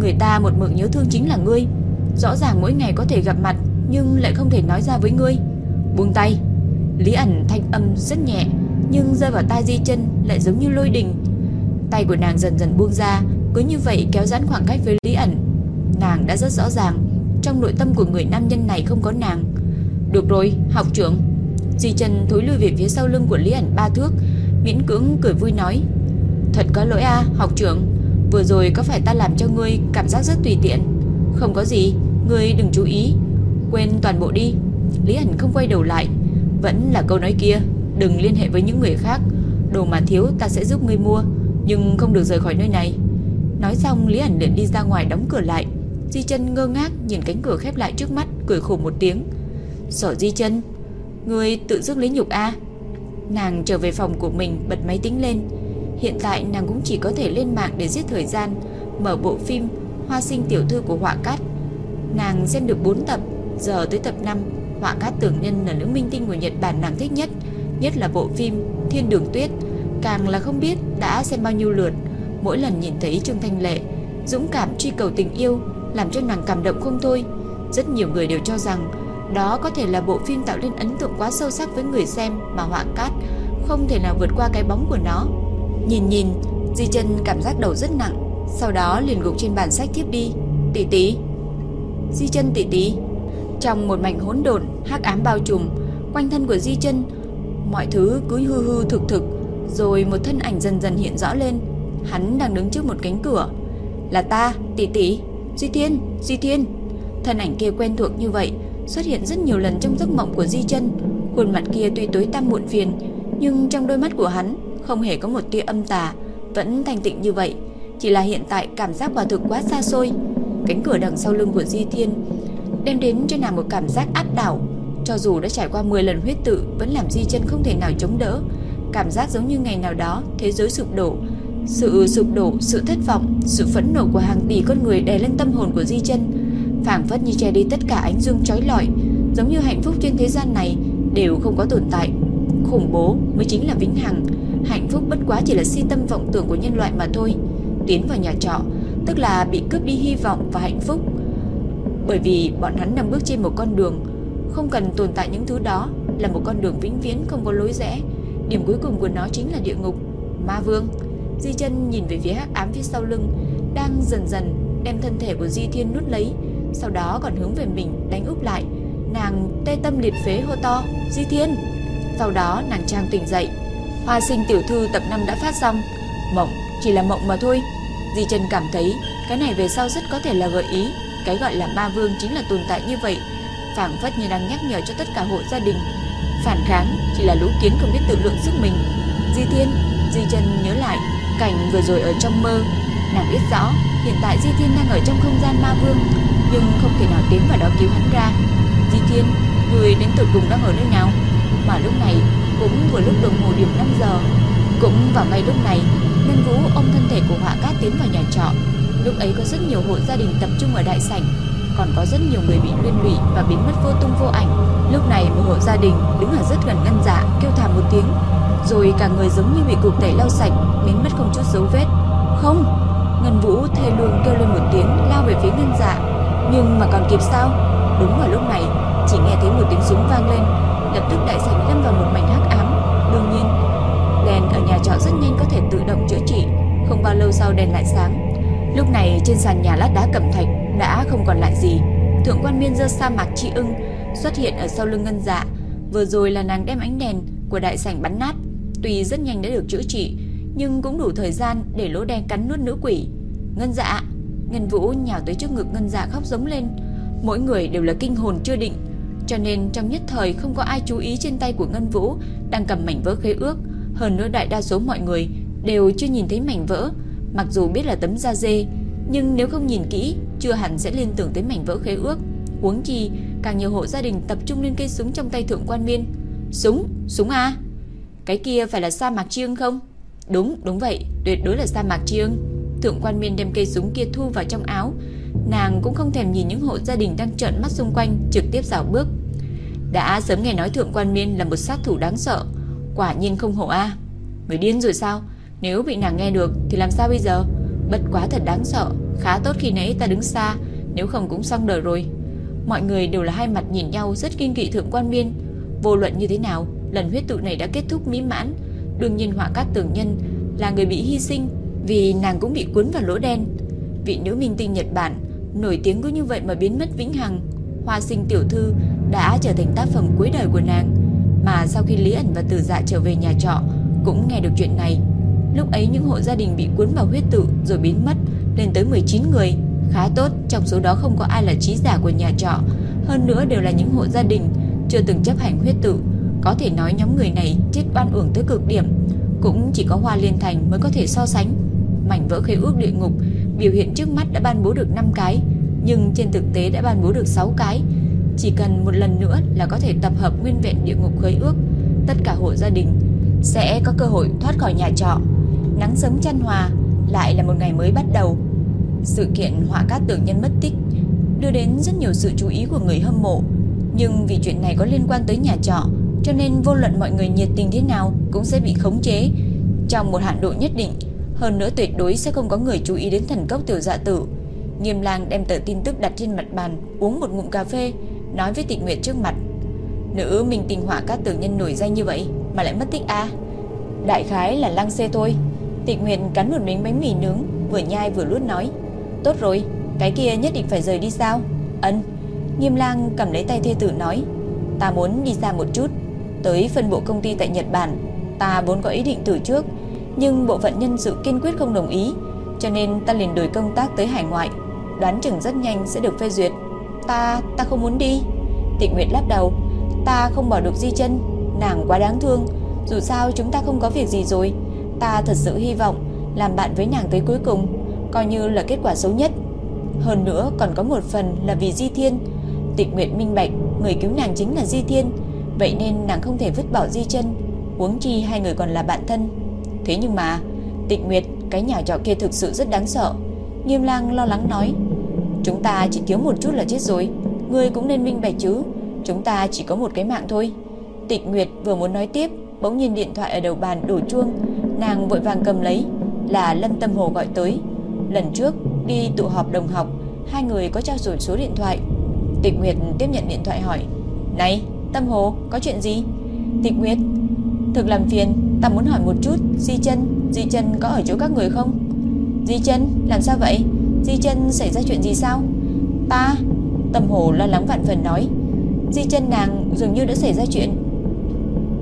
người ta một mực nhớ thương chính là ngươi. Rõ ràng mỗi ngày có thể gặp mặt, nhưng lại không thể nói ra với ngươi. Buông tay. Lý ẩn thanh âm rất nhẹ, nhưng rơi vào tai Di Chân lại giống như lôi đình. Tay của nàng dần dần buông ra, cứ như vậy kéo giãn khoảng cách với Lý ẩn. Nàng đã rất rõ ràng, trong nội tâm của người nam nhân này không có nàng. Được rồi, học trưởng. Di Chân thối lui về phía sau lưng của Lý ẩn ba thước, miễn cưỡng cười vui nói: "Thật có lỗi a, học trưởng, vừa rồi có phải ta làm cho ngươi cảm giác rất tùy tiện? Không có gì, ngươi đừng chú ý, quên toàn bộ đi." Lý ẩn không quay đầu lại, vẫn là câu nói kia, đừng liên hệ với những người khác, đồ mà thiếu ta sẽ giúp ngươi mua, nhưng không được rời khỏi nơi này. Nói xong Lý ẩn liền đi ra ngoài đóng cửa lại. Di Chân ngơ ngác nhìn cánh cửa khép lại trước mắt, cười khổ một tiếng. "Sở Di Chân, ngươi tự dứt lấy nhục a?" Nàng trở về phòng của mình bật máy tính lên. Hiện tại nàng cũng chỉ có thể lên mạng để giết thời gian, mở bộ phim Hoa sinh tiểu thư của Họa Cát. Nàng xem được 4 tập, giờ tới tập 5, Họa Cát tưởng nhân là nữ minh tinh của Nhật Bản nàng thích nhất, nhất là bộ phim Thiên Đường Tuyết, càng là không biết đã xem bao nhiêu lượt. Mỗi lần nhìn thấy Trương Thanh Lệ dũng cảm truy cầu tình yêu, làm cho nàng cảm động không thôi. Rất nhiều người đều cho rằng đó có thể là bộ phim tạo nên ấn tượng quá sâu sắc với người xem mà Họa Cát không thể nào vượt qua cái bóng của nó. Nhìn nhìn, Di Chân cảm giác đầu rất nặng, sau đó liền gục trên bàn sách tiếp đi. Tỷ tỷ. Di Chân tỷ tỷ. Trong một mảnh hỗn độn, hắc ám bao trùm, quanh thân của Di Chân, mọi thứ cứ hư hư thực thực, rồi một thân ảnh dần dần hiện rõ lên. Hắn đang đứng trước một cánh cửa. Là ta, tỷ tỷ, Di Thiên, Di Thiên. Thân ảnh kia quen thuộc như vậy, xuất hiện rất nhiều lần trong giấc mộng của Di Chân. Khuôn mặt kia tuy tối tăm muộn phiền, nhưng trong đôi mắt của hắn không hề có một tia âm tà, vẫn thanh tịnh như vậy, chỉ là hiện tại cảm giác quả thực quá xa xôi. Cánh cửa đằng sau lưng của Di Thiên đem đến cho nàng một cảm giác áp đảo, cho dù đã trải qua 10 lần huyết tự vẫn làm Di Chân không thể nào chống đỡ, cảm giác giống như ngày nào đó thế giới sụp đổ, sự sụp đổ, sự thất vọng, sự phẫn nộ của hàng tỷ con người đè lên tâm hồn của Di Chân, phảng phất như che đi tất cả ánh dương chói lọi, giống như hạnh phúc trên thế gian này đều không có tồn tại. Khủng bố mới chính là vĩnh hằng, hạnh phúc bất quá chỉ là si tâm vọng tưởng của nhân loại mà thôi. Tiến vào nhà trọ, tức là bị cướp đi hy vọng và hạnh phúc. Bởi vì bọn hắn đang bước trên một con đường, không cần tồn tại những thứ đó, là một con đường vĩnh viễn không có lối rẽ. Điểm cuối cùng của nó chính là địa ngục, ma vương. Di chân nhìn về phía hắc ám phía sau lưng, đang dần dần đem thân thể của Di Thiên nuốt lấy, sau đó còn hướng về mình đánh úp lại. Nàng tê tâm liệt phế hô to, Di Thiên! Sau đó nàng trang tỉnh dậy. Hoa sinh tiểu thư tập 5 đã phát xong. Mộng chỉ là mộng mà thôi. Di Trần cảm thấy cái này về sau rất có thể là gợi ý, cái gọi là ma vương chính là tồn tại như vậy, phảng phất như đang nhắc nhở cho tất cả hộ gia đình. Phản kháng chỉ là lũ kiến không biết tự lượng sức mình. Di Thiên, Di Trần nhớ lại cảnh vừa rồi ở trong mơ, nàng biết rõ hiện tại Di Thiên đang ở trong không gian ma vương, nhưng không thể nào tiến vào đó cứu hắn ra. Di Thiên, người đến từ cùng đang ở nơi nào? Mà lúc này cũng vừa lúc đồng hồ điểm 5 giờ. Cũng vào ngay lúc này, Ngân Vũ ôm thân thể của Họa Cát tiến vào nhà trọ. Lúc ấy có rất nhiều hộ gia đình tập trung ở đại sảnh, còn có rất nhiều người bị liên lụy và biến mất vô tung vô ảnh. Lúc này một hộ gia đình đứng ở rất gần Ngân Dạ kêu thảm một tiếng, rồi cả người giống như bị cục tẩy lau sạch, biến mất không chút dấu vết. Không, Ngân Vũ thê lương kêu lên một tiếng lao về phía Ngân Dạ, nhưng mà còn kịp sao? Đúng vào lúc này, chỉ nghe thấy một tiếng súng vang lên, lập tức đại sảnh lâm vào một mảnh hắc. Đương nhiên, đèn ở nhà trọ rất nhanh có thể tự động chữa trị, không bao lâu sau đèn lại sáng. Lúc này trên sàn nhà lát đá cẩm thạch đã không còn lại gì. Thượng quan Miên giơ sa mạc chi ưng xuất hiện ở sau lưng Ngân Dạ, vừa rồi là nàng đem ánh đèn của đại sảnh bắn nát, tuy rất nhanh đã được chữa trị, nhưng cũng đủ thời gian để lỗ đen cắn nuốt nữ quỷ. Ngân Dạ, Ngân Vũ nhào tới trước ngực Ngân Dạ khóc giống lên. Mỗi người đều là kinh hồn chưa định, cho nên trong nhất thời không có ai chú ý trên tay của Ngân Vũ đang cầm mảnh vỡ khế ước, hơn nữa đại đa số mọi người đều chưa nhìn thấy mảnh vỡ, mặc dù biết là tấm da dê, nhưng nếu không nhìn kỹ, chưa hẳn sẽ liên tưởng tới mảnh vỡ khế ước. Huống chi, càng nhiều hộ gia đình tập trung lên cây súng trong tay thượng quan miên. Súng, súng a? Cái kia phải là sa mạc chiêng không? Đúng, đúng vậy, tuyệt đối là sa mạc chiêng. Thượng quan miên đem cây súng kia thu vào trong áo, nàng cũng không thèm nhìn những hộ gia đình đang trợn mắt xung quanh, trực tiếp dạo bước. Đã sớm nghe nói thượng quan miên là một sát thủ đáng sợ, quả nhiên không hổ a. Mới điên rồi sao? Nếu bị nàng nghe được thì làm sao bây giờ? Bất quá thật đáng sợ, khá tốt khi nãy ta đứng xa, nếu không cũng xong đời rồi. Mọi người đều là hai mặt nhìn nhau rất kinh kỵ thượng quan miên. Vô luận như thế nào, lần huyết tụ này đã kết thúc mỹ mãn. Đương nhiên họa cát tường nhân là người bị hy sinh vì nàng cũng bị cuốn vào lỗ đen. Vị nữ minh tinh Nhật Bản nổi tiếng cứ như vậy mà biến mất vĩnh hằng. Hoa sinh tiểu thư đã trở thành tác phẩm cuối đời của nàng. Mà sau khi Lý ẩn và Tử Dạ trở về nhà trọ cũng nghe được chuyện này. Lúc ấy những hộ gia đình bị cuốn vào huyết tự rồi biến mất lên tới 19 người. Khá tốt, trong số đó không có ai là trí giả của nhà trọ. Hơn nữa đều là những hộ gia đình chưa từng chấp hành huyết tự. Có thể nói nhóm người này chết oan uổng tới cực điểm. Cũng chỉ có Hoa Liên Thành mới có thể so sánh. Mảnh vỡ khế ước địa ngục biểu hiện trước mắt đã ban bố được 5 cái, nhưng trên thực tế đã ban bố được 6 cái. Chỉ cần một lần nữa là có thể tập hợp nguyên vẹn địa ngục khế ước, tất cả hộ gia đình sẽ có cơ hội thoát khỏi nhà trọ. Nắng sớm chăn hòa, lại là một ngày mới bắt đầu. Sự kiện họa cát tưởng nhân mất tích đưa đến rất nhiều sự chú ý của người hâm mộ, nhưng vì chuyện này có liên quan tới nhà trọ, cho nên vô luận mọi người nhiệt tình thế nào cũng sẽ bị khống chế trong một hạn độ nhất định. Hơn nữa tuyệt đối sẽ không có người chú ý đến thần cốc tiểu dạ tử. Nghiêm lang đem tờ tin tức đặt trên mặt bàn, uống một ngụm cà phê, nói với tịnh nguyệt trước mặt. Nữ mình tình họa các tử nhân nổi danh như vậy mà lại mất tích à? Đại khái là lăng xê thôi. Tịnh nguyệt cắn một miếng bánh mì nướng, vừa nhai vừa luốt nói. Tốt rồi, cái kia nhất định phải rời đi sao? Ân. Nghiêm lang cầm lấy tay thê tử nói. Ta muốn đi xa một chút, tới phân bộ công ty tại Nhật Bản. Ta vốn có ý định từ trước, nhưng bộ phận nhân sự kiên quyết không đồng ý, cho nên ta liền đổi công tác tới hải ngoại, đoán chừng rất nhanh sẽ được phê duyệt. Ta, ta không muốn đi. Tịnh Nguyệt lắc đầu, ta không bỏ được Di Chân, nàng quá đáng thương, dù sao chúng ta không có việc gì rồi, ta thật sự hy vọng làm bạn với nàng tới cuối cùng, coi như là kết quả xấu nhất. Hơn nữa còn có một phần là vì Di Thiên. Tịnh Nguyệt minh bạch, người cứu nàng chính là Di Thiên, vậy nên nàng không thể vứt bỏ Di Chân, huống chi hai người còn là bạn thân. Thế nhưng mà, Tịnh Nguyệt, cái nhà trọ kia thực sự rất đáng sợ. Nghiêm Lang lo lắng nói, chúng ta chỉ thiếu một chút là chết rồi, ngươi cũng nên minh bạch chứ, chúng ta chỉ có một cái mạng thôi. Tịnh Nguyệt vừa muốn nói tiếp, bỗng nhìn điện thoại ở đầu bàn đổ chuông, nàng vội vàng cầm lấy, là Lâm Tâm Hồ gọi tới. Lần trước đi tụ họp đồng học, hai người có trao đổi số điện thoại. Tịnh Nguyệt tiếp nhận điện thoại hỏi: "Này, Tâm Hồ, có chuyện gì?" Tịnh Nguyệt: "Thực làm phiền, ta muốn hỏi một chút, Di Chân, Di Chân có ở chỗ các người không?" "Di Chân, làm sao vậy? Di Chân xảy ra chuyện gì sao?" "Ta." Tâm Hồ lo lắng vạn phần nói: "Di Chân nàng dường như đã xảy ra chuyện."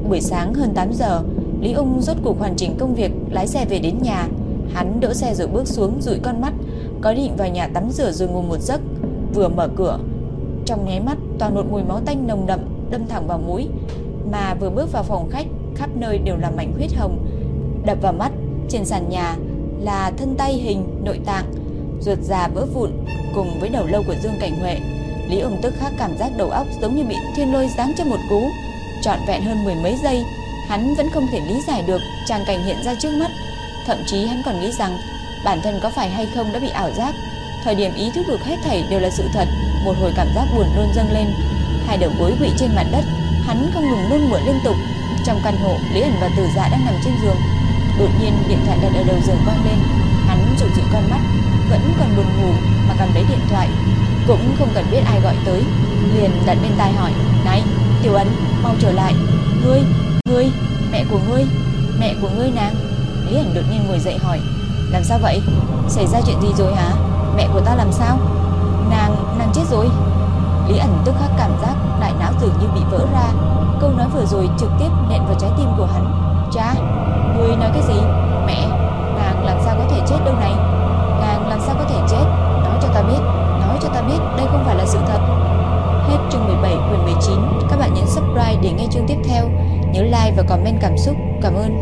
Buổi sáng hơn 8 giờ, Lý Ung rốt cuộc hoàn chỉnh công việc lái xe về đến nhà. Hắn đỗ xe rồi bước xuống dụi con mắt, có định vào nhà tắm rửa rồi ngủ một giấc. Vừa mở cửa, trong nháy mắt toàn một mùi máu tanh nồng đậm đâm thẳng vào mũi, mà vừa bước vào phòng khách, khắp nơi đều là mảnh huyết hồng đập vào mắt, trên sàn nhà là thân tay hình nội tạng, ruột già vỡ vụn cùng với đầu lâu của Dương Cảnh Huệ. Lý Ung tức khắc cảm giác đầu óc giống như bị thiên lôi giáng cho một cú, trọn vẹn hơn mười mấy giây, hắn vẫn không thể lý giải được tràng cảnh hiện ra trước mắt, thậm chí hắn còn nghĩ rằng bản thân có phải hay không đã bị ảo giác. Thời điểm ý thức được hết thảy đều là sự thật, một hồi cảm giác buồn nôn dâng lên, hai đầu gối quỵ trên mặt đất, hắn không ngừng nôn mửa liên tục. Trong căn hộ, Lý ẩn và Tử Dạ đang nằm trên giường. Đột nhiên điện thoại đặt ở đầu giường vang lên, hắn dụi dụi con mắt, vẫn còn buồn ngủ mà cầm lấy điện thoại, cũng không cần biết ai gọi tới, liền đặt bên tai hỏi: "Này, Tiểu Ân, mau trở lại, ngươi, ngươi, mẹ của ngươi, mẹ của ngươi nàng?" Lý ẩn đột nhiên ngồi dậy hỏi: "Làm sao vậy? Xảy ra chuyện gì rồi hả? Mẹ của ta làm sao?" "Nàng, nàng chết rồi." Lý ẩn tức khắc cảm giác đại não dường như bị vỡ ra, câu nói vừa rồi trực tiếp nện vào trái tim của hắn. "Cha, người nói cái gì? Mẹ, nàng làm sao có thể chết đâu này? Nàng làm sao có thể chết? Nói cho ta biết, nói cho ta biết đây không phải là sự thật." Hết chương 17 quyển 19, các bạn nhấn subscribe để nghe chương tiếp theo, nhớ like và comment cảm xúc. Cảm ơn.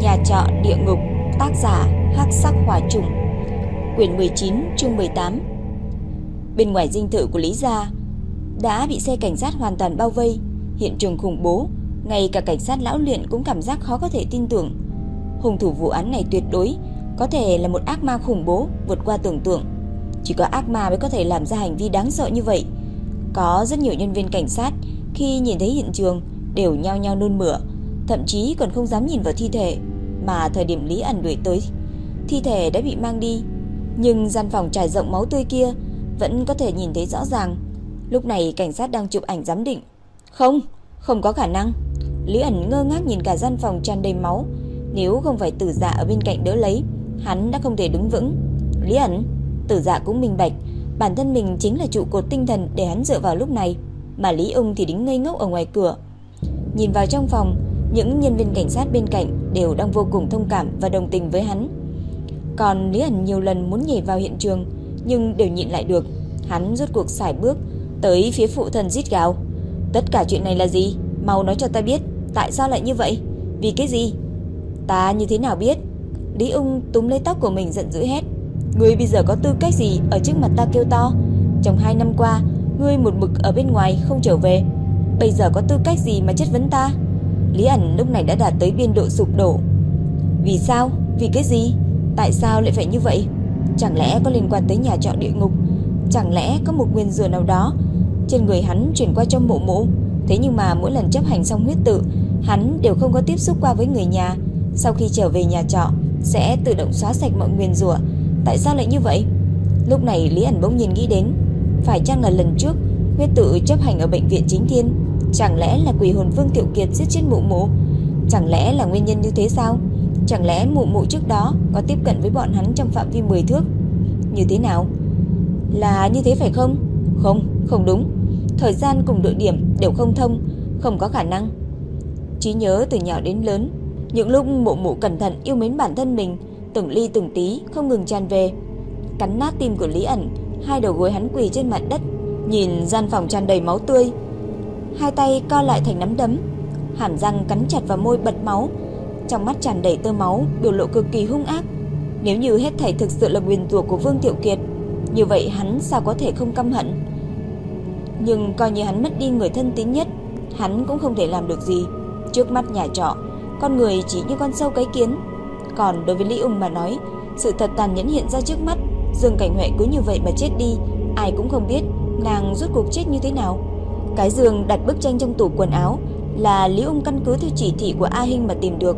Nhà trọ địa ngục, tác giả Hắc Sắc Hỏa Trùng. Quyển 19, chương 18. Bên ngoài dinh thự của Lý gia đã bị xe cảnh sát hoàn toàn bao vây, hiện trường khủng bố, ngay cả cảnh sát lão luyện cũng cảm giác khó có thể tin tưởng. Hung thủ vụ án này tuyệt đối có thể là một ác ma khủng bố vượt qua tưởng tượng. Chỉ có ác ma mới có thể làm ra hành vi đáng sợ như vậy. Có rất nhiều nhân viên cảnh sát khi nhìn thấy hiện trường đều nhao nhao nôn mửa, thậm chí còn không dám nhìn vào thi thể, mà thời điểm Lý ẩn đuổi tới, thi thể đã bị mang đi, nhưng gian phòng trải rộng máu tươi kia vẫn có thể nhìn thấy rõ ràng. Lúc này cảnh sát đang chụp ảnh giám định. Không, không có khả năng. Lý ẩn ngơ ngác nhìn cả gian phòng tràn đầy máu, nếu không phải tử dạ ở bên cạnh đỡ lấy, hắn đã không thể đứng vững. Lý ẩn, tử dạ cũng minh bạch, bản thân mình chính là trụ cột tinh thần để hắn dựa vào lúc này, mà Lý Ung thì đứng ngây ngốc ở ngoài cửa. Nhìn vào trong phòng, những nhân viên cảnh sát bên cạnh đều đang vô cùng thông cảm và đồng tình với hắn. Còn Lý ẩn nhiều lần muốn nhảy vào hiện trường, nhưng đều nhịn lại được. Hắn rốt cuộc xài bước tới phía phụ thần rít gào. Tất cả chuyện này là gì? Mau nói cho ta biết, tại sao lại như vậy? Vì cái gì? Ta như thế nào biết? Lý ung túm lấy tóc của mình giận dữ hét. Ngươi bây giờ có tư cách gì ở trước mặt ta kêu to? Trong hai năm qua, ngươi một mực ở bên ngoài không trở về. Bây giờ có tư cách gì mà chất vấn ta? Lý ẩn lúc này đã đạt tới biên độ sụp đổ. Vì sao? Vì cái gì? Tại sao lại phải như vậy? Chẳng lẽ có liên quan tới nhà trọ địa ngục? Chẳng lẽ có một nguyên rùa nào đó trên người hắn chuyển qua cho mụ mụ? Thế nhưng mà mỗi lần chấp hành xong huyết tự, hắn đều không có tiếp xúc qua với người nhà. Sau khi trở về nhà trọ, sẽ tự động xóa sạch mọi nguyên rủa. Tại sao lại như vậy? Lúc này Lý ẩn bỗng nhiên nghĩ đến, phải chăng là lần trước huyết tự chấp hành ở bệnh viện chính thiên? Chẳng lẽ là quỷ hồn Vương Tiểu Kiệt giết chết mụ mụ? Chẳng lẽ là nguyên nhân như thế sao? Chẳng lẽ mụ mụ trước đó có tiếp cận với bọn hắn trong phạm vi 10 thước? Như thế nào? Là như thế phải không? Không, không đúng. Thời gian cùng địa điểm đều không thông, không có khả năng. Trí nhớ từ nhỏ đến lớn, những lúc mụ mụ cẩn thận yêu mến bản thân mình, từng ly từng tí không ngừng tràn về. Cắn nát tim của Lý ẩn, hai đầu gối hắn quỳ trên mặt đất, nhìn gian phòng tràn đầy máu tươi. Hai tay co lại thành nắm đấm, hàm răng cắn chặt vào môi bật máu, trong mắt tràn đầy tơ máu, biểu lộ cực kỳ hung ác. Nếu như hết thảy thực sự là nguyên rủa của Vương Tiểu Kiệt, như vậy hắn sao có thể không căm hận? Nhưng coi như hắn mất đi người thân tín nhất, hắn cũng không thể làm được gì. Trước mắt nhà trọ, con người chỉ như con sâu cái kiến. Còn đối với Lý Ung mà nói, sự thật tàn nhẫn hiện ra trước mắt, Dương Cảnh Huệ cứ như vậy mà chết đi, ai cũng không biết nàng rốt cuộc chết như thế nào. Cái giường đặt bức tranh trong tủ quần áo là Lý Ung căn cứ theo chỉ thị của A Hinh mà tìm được.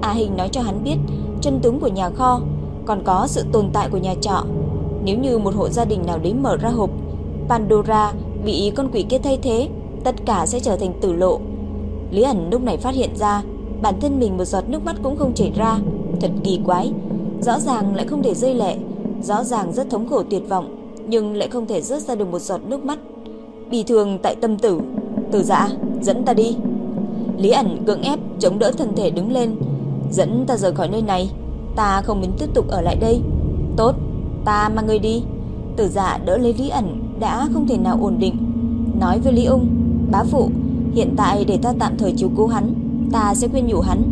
A Hinh nói cho hắn biết chân tướng của nhà kho, còn có sự tồn tại của nhà trọ. Nếu như một hộ gia đình nào đấy mở ra hộp Pandora bị con quỷ kia thay thế, tất cả sẽ trở thành tử lộ. Lý ẩn lúc này phát hiện ra bản thân mình một giọt nước mắt cũng không chảy ra, thật kỳ quái. Rõ ràng lại không thể rơi lệ, rõ ràng rất thống khổ tuyệt vọng, nhưng lại không thể rớt ra được một giọt nước mắt. Bị thường tại tâm tử, tử dạ, dẫn ta đi. Lý ẩn cưỡng ép chống đỡ thân thể đứng lên, Dẫn ta rời khỏi nơi này Ta không muốn tiếp tục ở lại đây. Tốt, ta mang ngươi đi. Tử dạ đỡ lấy Lý ẩn đã không thể nào ổn định. Nói với Lý ung, bá phụ, hiện tại để ta tạm thời chiếu cố hắn, ta sẽ khuyên nhủ hắn.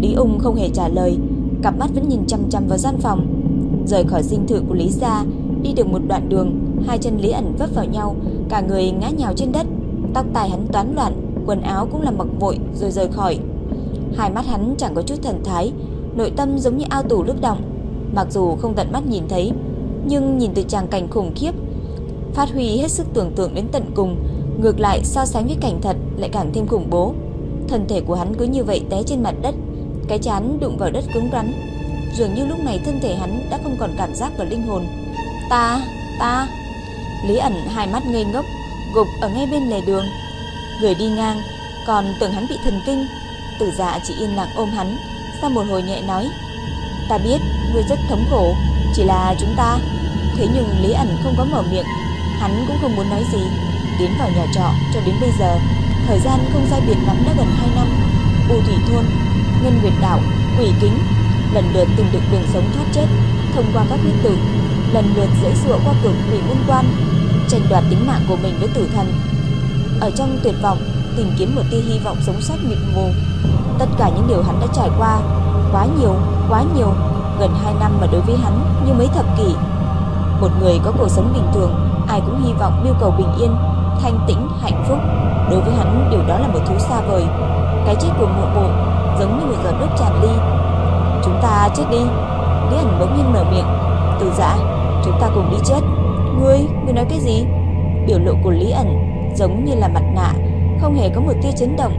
Lý ung không hề trả lời, cặp mắt vẫn nhìn chăm chăm vào gian phòng. Rời khỏi dinh thự của Lý gia, đi được một đoạn đường, hai chân Lý ẩn vấp vào nhau, cả người ngã nhào trên đất, tóc tai hắn toán loạn, quần áo cũng là mặc vội rồi rời khỏi. Hai mắt hắn chẳng có chút thần thái, nội tâm giống như ao tù nước động. Mặc dù không tận mắt nhìn thấy, nhưng nhìn từ tràng cảnh khủng khiếp, phát huy hết sức tưởng tượng đến tận cùng, ngược lại so sánh với cảnh thật lại càng thêm khủng bố. Thân thể của hắn cứ như vậy té trên mặt đất, cái chán đụng vào đất cứng rắn. Dường như lúc này thân thể hắn đã không còn cảm giác và linh hồn. Ta, ta. Lý ẩn hai mắt ngây ngốc, gục ở ngay bên lề đường. Người đi ngang, còn tưởng hắn bị thần kinh. Tử dạ chỉ yên lặng ôm hắn, sau một hồi nhẹ nói. Ta biết, ngươi rất thống khổ, chỉ là chúng ta. Thế nhưng Lý ẩn không có mở miệng, hắn cũng không muốn nói gì. Tiến vào nhà trọ cho đến bây giờ, thời gian không sai biệt lắm đã gần 2 năm. U Thủy Thôn, Ngân Nguyệt Đảo, Quỷ Kính, lần lượt tìm được đường sống thoát chết thông qua các huyết tử, lần lượt dễ dụa qua cửa quỷ môn quan, tranh đoạt tính mạng của mình với tử thần. Ở trong tuyệt vọng, tìm kiếm một tia hy vọng sống sót mịt mù. Tất cả những điều hắn đã trải qua, quá nhiều, quá nhiều, gần 2 năm mà đối với hắn như mấy thập kỷ. Một người có cuộc sống bình thường, ai cũng hy vọng mưu cầu bình yên, thanh tĩnh, hạnh phúc. Đối với hắn, điều đó là một thứ xa vời. Cái chết của mộ bộ giống như một giọt nước tràn ly. Chúng ta chết đi. Lý ẩn bỗng nhiên mở miệng. Từ dã, chúng ta cùng đi chết. Ngươi, ngươi nói cái gì? Biểu lộ của Lý ẩn giống như là mặt nạ, không hề có một tia chấn động.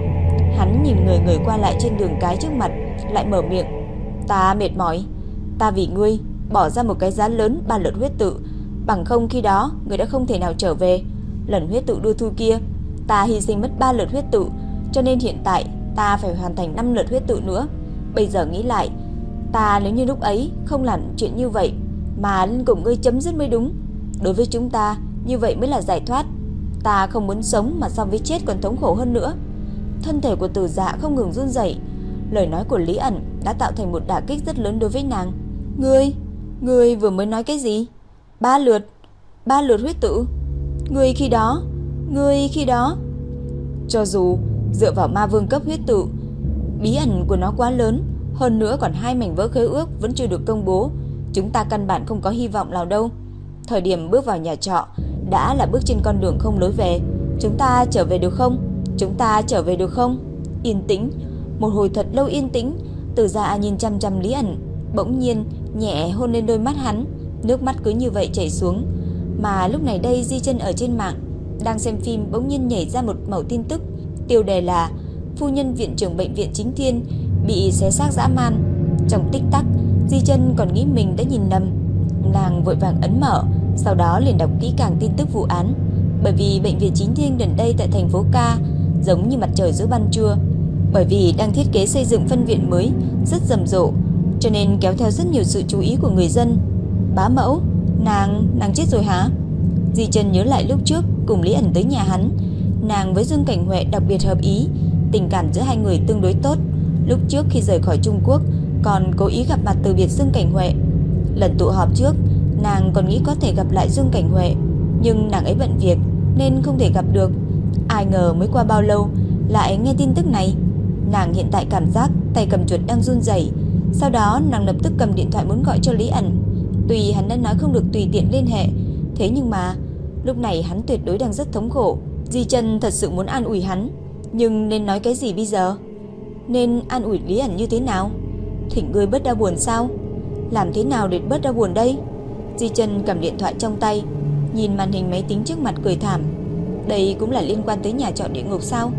Hắn nhìn người người qua lại trên đường cái trước mặt, lại mở miệng. Ta mệt mỏi, ta vì ngươi bỏ ra một cái giá lớn ba lượt huyết tự, bằng không khi đó người đã không thể nào trở về. Lần huyết tự đưa thu kia, ta hy sinh mất ba lượt huyết tự, cho nên hiện tại ta phải hoàn thành 5 lượt huyết tự nữa. Bây giờ nghĩ lại, ta nếu như lúc ấy không làm chuyện như vậy mà lên cùng ngươi chấm dứt mới đúng. Đối với chúng ta, như vậy mới là giải thoát. Ta không muốn sống mà so với chết còn thống khổ hơn nữa. Thân thể của tử Dạ không ngừng run rẩy. Lời nói của Lý ẩn đã tạo thành một đả kích rất lớn đối với nàng. Ngươi, ngươi vừa mới nói cái gì? Ba lượt, ba lượt huyết tự. người khi đó, người khi đó. Cho dù dựa vào ma vương cấp huyết tự, bí ẩn của nó quá lớn, hơn nữa còn hai mảnh vỡ khế ước vẫn chưa được công bố, chúng ta căn bản không có hy vọng nào đâu. Thời điểm bước vào nhà trọ đã là bước trên con đường không lối về, chúng ta trở về được không? Chúng ta trở về được không? Yên tĩnh, một hồi thật lâu yên tĩnh, Từ ra nhìn chăm chăm Lý ẩn, bỗng nhiên nhẹ hôn lên đôi mắt hắn, nước mắt cứ như vậy chảy xuống. Mà lúc này đây Di Chân ở trên mạng đang xem phim bỗng nhiên nhảy ra một mẩu tin tức, tiêu đề là phu nhân viện trưởng bệnh viện Chính Thiên bị xé xác dã man. Trong tích tắc, Di Chân còn nghĩ mình đã nhìn lầm Nàng vội vàng ấn mở, sau đó liền đọc kỹ càng tin tức vụ án. Bởi vì bệnh viện Chính Thiên gần đây tại thành phố Ca giống như mặt trời giữa ban trưa, bởi vì đang thiết kế xây dựng phân viện mới rất rầm rộ, cho nên kéo theo rất nhiều sự chú ý của người dân. Bá mẫu, nàng, nàng chết rồi hả? Di Chân nhớ lại lúc trước cùng Lý ẩn tới nhà hắn, nàng với Dương Cảnh Huệ đặc biệt hợp ý, tình cảm giữa hai người tương đối tốt. Lúc trước khi rời khỏi Trung Quốc, còn cố ý gặp mặt từ biệt Dương Cảnh Huệ. Lần tụ họp trước, nàng còn nghĩ có thể gặp lại Dương Cảnh Huệ, nhưng nàng ấy bận việc nên không thể gặp được. Ai ngờ mới qua bao lâu lại nghe tin tức này. Nàng hiện tại cảm giác tay cầm chuột đang run rẩy. Sau đó nàng lập tức cầm điện thoại muốn gọi cho Lý ẩn. Tuy hắn đã nói không được tùy tiện liên hệ, thế nhưng mà lúc này hắn tuyệt đối đang rất thống khổ. Di Chân thật sự muốn an ủi hắn, nhưng nên nói cái gì bây giờ? Nên an ủi Lý ẩn như thế nào? Thỉnh ngươi bớt đau buồn sao? Làm thế nào để bớt đau buồn đây? Di Chân cầm điện thoại trong tay, nhìn màn hình máy tính trước mặt cười thảm. Đây cũng là liên quan tới nhà trọ địa ngục sao?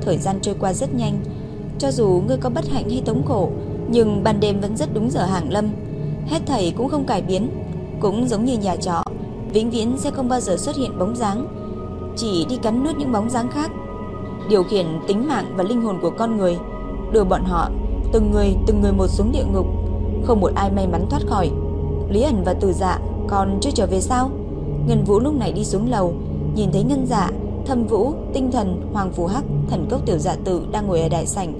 Thời gian trôi qua rất nhanh, cho dù ngươi có bất hạnh hay thống khổ, nhưng ban đêm vẫn rất đúng giờ hàng lâm. Hết thảy cũng không cải biến, cũng giống như nhà trọ, vĩnh viễn sẽ không bao giờ xuất hiện bóng dáng, chỉ đi cắn nuốt những bóng dáng khác, điều khiển tính mạng và linh hồn của con người, đưa bọn họ từng người từng người một xuống địa ngục, không một ai may mắn thoát khỏi. Lý ẩn và Từ Dạ còn chưa trở về sao? Ngân Vũ lúc này đi xuống lầu, nhìn thấy Ngân Dạ, Thâm Vũ, Tinh Thần, Hoàng Phù Hắc, Thần Cốc Tiểu Dạ Tử đang ngồi ở đại sảnh,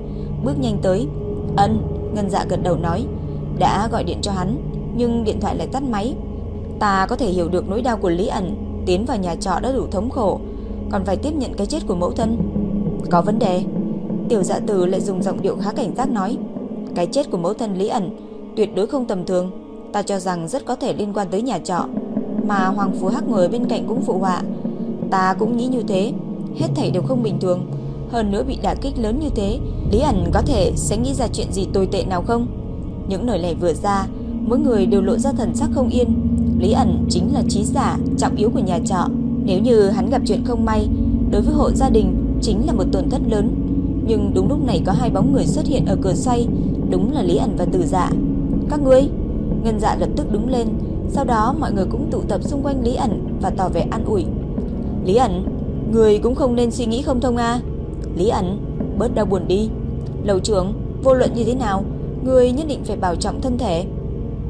bước nhanh tới. "Ân." Ngân Dạ gật đầu nói, đã gọi điện cho hắn, nhưng điện thoại lại tắt máy. Ta có thể hiểu được nỗi đau của Lý ẩn, tiến vào nhà trọ đã đủ thống khổ, còn phải tiếp nhận cái chết của mẫu thân. Có vấn đề. Tiểu dạ tử lại dùng giọng điệu khá cảnh giác nói, cái chết của mẫu thân Lý ẩn tuyệt đối không tầm thường, ta cho rằng rất có thể liên quan tới nhà trọ, mà Hoàng Phú Hắc ngồi bên cạnh cũng phụ họa. Ta cũng nghĩ như thế, hết thảy đều không bình thường, hơn nữa bị đả kích lớn như thế, Lý ẩn có thể sẽ nghĩ ra chuyện gì tồi tệ nào không? Những lời lẽ vừa ra, mỗi người đều lộ ra thần sắc không yên. Lý ẩn chính là trí giả trọng yếu của nhà trọ. Nếu như hắn gặp chuyện không may, đối với hộ gia đình chính là một tổn thất lớn. Nhưng đúng lúc này có hai bóng người xuất hiện ở cửa xoay, đúng là Lý ẩn và Tử Dạ. Các ngươi? Ngân Dạ lập tức đứng lên, sau đó mọi người cũng tụ tập xung quanh Lý ẩn và tỏ vẻ an ủi. Lý ẩn, người cũng không nên suy nghĩ không thông a. À? Lý ẩn, bớt đau buồn đi. Lầu trưởng, vô luận như thế nào, người nhất định phải bảo trọng thân thể.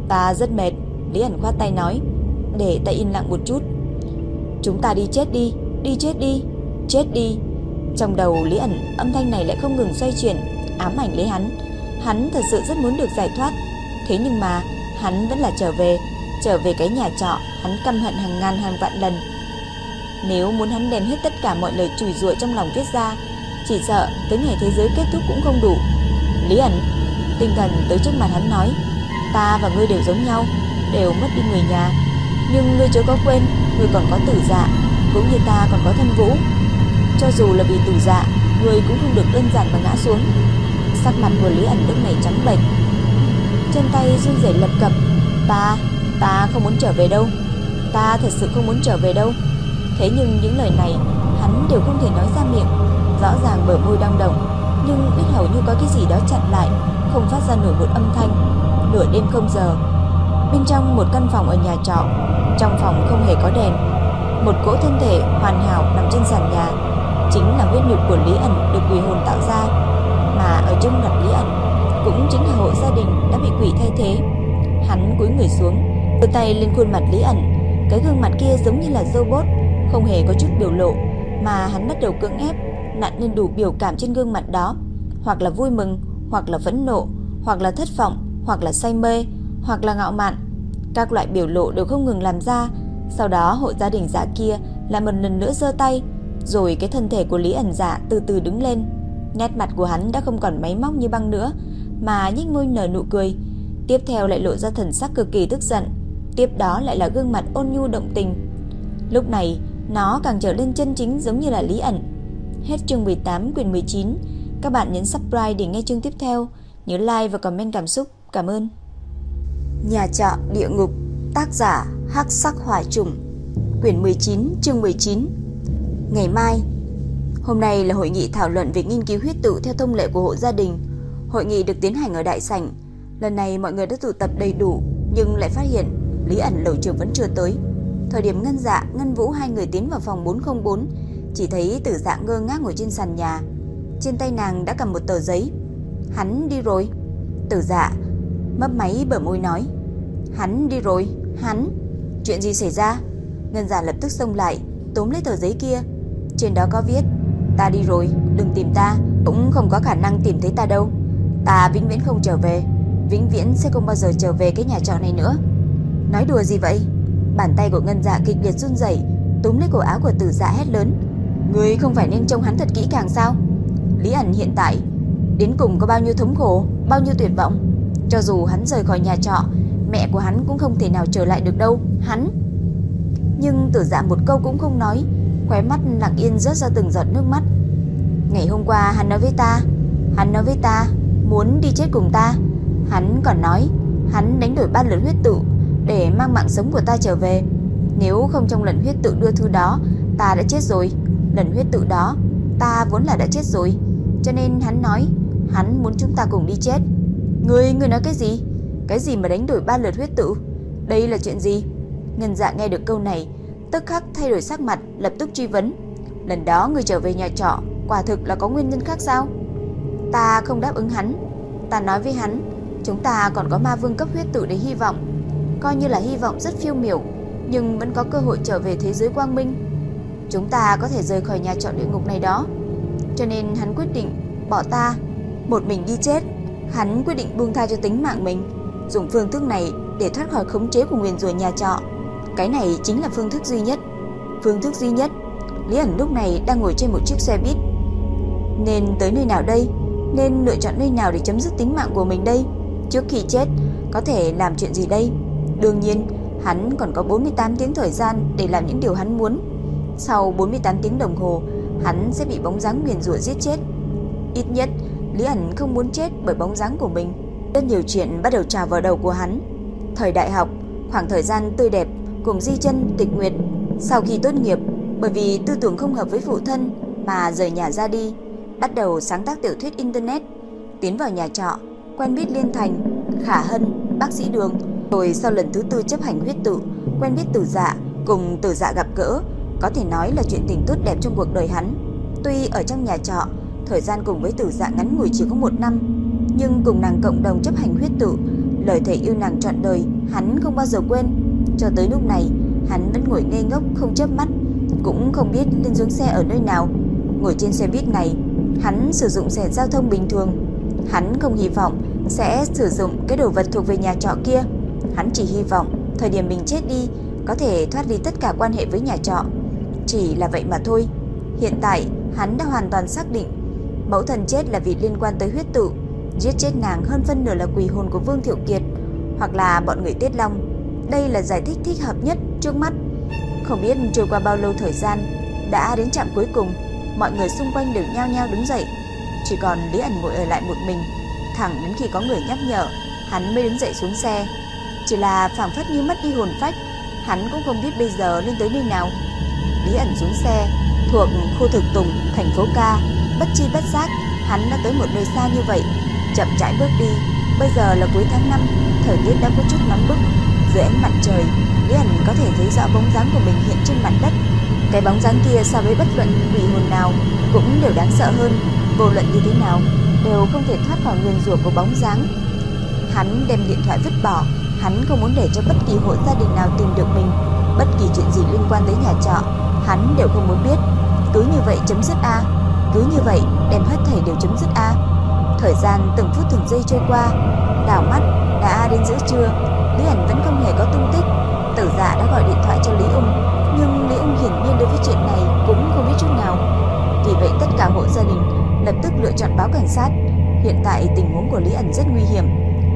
Ta rất mệt, Lý ẩn khoát tay nói, để ta yên lặng một chút. Chúng ta đi chết đi, đi chết đi, chết đi. Trong đầu Lý ẩn âm thanh này lại không ngừng xoay chuyển, ám ảnh lấy hắn. Hắn thật sự rất muốn được giải thoát. Thế nhưng mà hắn vẫn là trở về, trở về cái nhà trọ hắn căm hận hàng ngàn hàng vạn lần. Nếu muốn hắn đem hết tất cả mọi lời chửi rủa trong lòng viết ra, chỉ sợ tới ngày thế giới kết thúc cũng không đủ. Lý ẩn, tinh thần tới trước mặt hắn nói, ta và ngươi đều giống nhau, đều mất đi người nhà. Nhưng ngươi chưa có quên, ngươi còn có tử dạ, cũng như ta còn có thân vũ. Cho dù là vì tử dạ, ngươi cũng không được đơn giản mà ngã xuống. Sắc mặt của Lý ẩn lúc này trắng bệch, chân tay run rẩy lập cập. Ta, ta không muốn trở về đâu. Ta thật sự không muốn trở về đâu. Thế nhưng những lời này hắn đều không thể nói ra miệng Rõ ràng bờ môi đang động Nhưng biết hầu như có cái gì đó chặn lại không phát ra nổi một âm thanh. Nửa đêm không giờ Bên trong một căn phòng ở nhà trọ Trong phòng không hề có đèn. Một cỗ thân thể hoàn hảo nằm trên sàn nhà Chính là huyết nhục của Lý ẩn Được quỷ hồn tạo ra Mà ở trong mặt Lý ẩn Cũng chính là hộ gia đình đã bị quỷ thay thế. Hắn cúi người xuống đưa tay lên khuôn mặt Lý ẩn. Cái gương mặt kia giống như là robot Không hề có chút biểu lộ Mà hắn bắt đầu cưỡng ép nặn lên đủ biểu cảm trên gương mặt đó, hoặc là vui mừng, hoặc là phẫn nộ, hoặc là thất vọng, hoặc là say mê, hoặc là ngạo mạn. Các loại biểu lộ đều không ngừng làm ra. Sau đó hộ gia đình giả kia lại một lần nữa giơ tay, rồi cái thân thể của Lý ẩn giả từ từ đứng lên. Nét mặt của hắn đã không còn máy móc như băng nữa, mà nhếch môi nở nụ cười. Tiếp theo lại lộ ra thần sắc cực kỳ tức giận, tiếp đó lại là gương mặt ôn nhu động tình. Lúc này, nó càng trở lên chân chính giống như là Lý ẩn. Hết chương 18 quyển 19. Các bạn nhấn subscribe để nghe chương tiếp theo. Nhớ like và comment cảm xúc. Cảm ơn. Nhà trọ địa ngục, tác giả Hắc Sắc Hỏa Trùng, quyển 19, chương 19. Ngày mai, hôm nay là hội nghị thảo luận về nghiên cứu huyết tự theo thông lệ của hộ gia đình. Hội nghị được tiến hành ở đại sảnh. Lần này mọi người đã tụ tập đầy đủ, nhưng lại phát hiện Lý ẩn lầu trường vẫn chưa tới. Thời điểm Ngân Dạ, Ngân Vũ hai người tiến vào phòng 404 chỉ thấy tử dạ ngơ ngác ngồi trên sàn nhà trên tay nàng đã cầm một tờ giấy. Hắn đi rồi. Tử dạ Mấp máy bở môi nói. Hắn đi rồi. Hắn. Chuyện gì xảy ra? Ngân giả lập tức xông lại, Túm lấy tờ giấy kia. Trên đó có viết, Ta đi rồi, Đừng tìm ta, Cũng không có khả năng tìm thấy ta đâu. Ta vĩnh viễn không trở về, Vĩnh viễn sẽ không bao giờ trở về cái nhà trọ này nữa. Nói đùa gì vậy? Bàn tay của Ngân dạ kịch liệt run rẩy, Túm lấy cổ áo của tử dạ hét lớn. Ngươi không phải nên trông hắn thật kỹ càng sao? Lý ẩn hiện tại. Đến cùng có bao nhiêu thống khổ, Bao nhiêu tuyệt vọng. Cho dù hắn rời khỏi nhà trọ, Mẹ của hắn cũng không thể nào trở lại được đâu, Hắn. Nhưng tử dạ một câu cũng không nói, Khóe mắt lặng yên rớt ra từng giọt nước mắt. Ngày hôm qua hắn nói với ta, Hắn nói với ta, Muốn đi chết cùng ta. Hắn còn nói, Hắn đánh đổi ba lần huyết tự Để mang mạng sống của ta trở về. Nếu không trong lần huyết tự đưa thư đó, Ta đã chết rồi. Lần huyết tự đó, Ta vốn là đã chết rồi. Cho nên hắn nói, Hắn muốn chúng ta cùng đi chết. Người người nói cái gì? Cái gì mà đánh đổi ba lượt huyết tự Đây là chuyện gì? Ngân dạ nghe được câu này, Tức khắc thay đổi sắc mặt, Lập tức truy vấn. Lần đó người trở về nhà trọ, Quả thực là có nguyên nhân khác sao? Ta không đáp ứng hắn. Ta nói với hắn, Chúng ta còn có ma vương cấp huyết tự để hy vọng. Coi như là hy vọng rất phiêu miểu, Nhưng vẫn có cơ hội trở về thế giới quang minh. Chúng ta có thể rời khỏi nhà trọ địa ngục này đó. Cho nên hắn quyết định bỏ ta Một mình đi chết Hắn quyết định buông tha cho tính mạng mình dùng phương thức này để thoát khỏi khống chế của nguyền rủa nhà trọ. Cái này chính là phương thức duy nhất. Phương thức duy nhất. Lý ẩn lúc này đang ngồi trên một chiếc xe buýt. Nên tới nơi nào đây? Nên lựa chọn nơi nào để chấm dứt tính mạng của mình đây? Trước khi chết, có thể làm chuyện gì đây? Đương nhiên, hắn còn có 48 tiếng thời gian để làm những điều hắn muốn. Sau 48 tiếng đồng hồ, hắn sẽ bị bóng dáng nguyền rủa giết chết. Ít nhất, Lý ẩn không muốn chết bởi bóng dáng của mình. Rất nhiều chuyện bắt đầu trào vào đầu của hắn. Thời đại học, khoảng thời gian tươi đẹp cùng Di Chân, Tịch Nguyệt sau khi tốt nghiệp, bởi vì tư tưởng không hợp với phụ thân mà rời nhà ra đi, bắt đầu sáng tác tiểu thuyết internet, tiến vào nhà trọ, quen biết Liên Thành, Khả Hân, bác sĩ Đường, rồi sau lần thứ tư chấp hành huyết tự, quen biết Tử Dạ, cùng Tử Dạ gặp gỡ, có thể nói là chuyện tình tốt đẹp trong cuộc đời hắn. Tuy ở trong nhà trọ, thời gian cùng với Tử Dạ ngắn ngủi chỉ có một năm, nhưng cùng nàng cộng đồng chấp hành huyết tự, lời thề yêu nàng trọn đời, hắn không bao giờ quên. Cho tới lúc này, hắn vẫn ngồi ngây ngốc không chớp mắt, cũng không biết lên xuống xe ở nơi nào. Ngồi trên xe buýt này, hắn sử dụng xe giao thông bình thường. Hắn không hy vọng sẽ sử dụng cái đồ vật thuộc về nhà trọ kia. Hắn chỉ hy vọng thời điểm mình chết đi có thể thoát ly tất cả quan hệ với nhà trọ. Chỉ là vậy mà thôi. Hiện tại, hắn đã hoàn toàn xác định mẫu thần chết là vì liên quan tới huyết tự. Giết chết nàng hơn phân nửa là quỷ hồn của Vương Thiệu Kiệt hoặc là bọn người Tiết Long. Đây là giải thích thích hợp nhất trước mắt. Không biết trôi qua bao lâu thời gian, đã đến trạm cuối cùng, mọi người xung quanh đều nhao nhao đứng dậy. Chỉ còn Lý ẩn ngồi ở lại một mình, thẳng đến khi có người nhắc nhở, hắn mới đứng dậy xuống xe. Chỉ là phảng phất như mất đi hồn phách, hắn cũng không biết bây giờ lên tới nơi nào bí ẩn xuống xe, thuộc khu thực tùng, thành phố Ca, bất chi bất giác, hắn đã tới một nơi xa như vậy, chậm rãi bước đi. Bây giờ là cuối tháng 5, thời tiết đã có chút nóng bức, dưới ánh mặt trời, Lý ẩn có thể thấy rõ bóng dáng của mình hiện trên mặt đất. Cái bóng dáng kia so với bất luận quỷ hồn nào cũng đều đáng sợ hơn, vô luận như thế nào đều không thể thoát khỏi nguyên rủa của bóng dáng. Hắn đem điện thoại vứt bỏ, hắn không muốn để cho bất kỳ hộ gia đình nào tìm được mình, bất kỳ chuyện gì liên quan tới nhà trọ, hắn đều không muốn biết. Cứ như vậy chấm dứt a, cứ như vậy đem hết thảy đều chấm dứt a. Thời gian từng phút từng giây trôi qua, đảo mắt đã đến giữa trưa, Lý ảnh vẫn không hề có tung tích. Tử Dạ đã gọi điện thoại cho Lý Ung, nhưng Lý Ung hiển nhiên đối với chuyện này cũng không biết chút nào. Vì vậy tất cả hộ gia đình lập tức lựa chọn báo cảnh sát. Hiện tại tình huống của Lý ảnh rất nguy hiểm,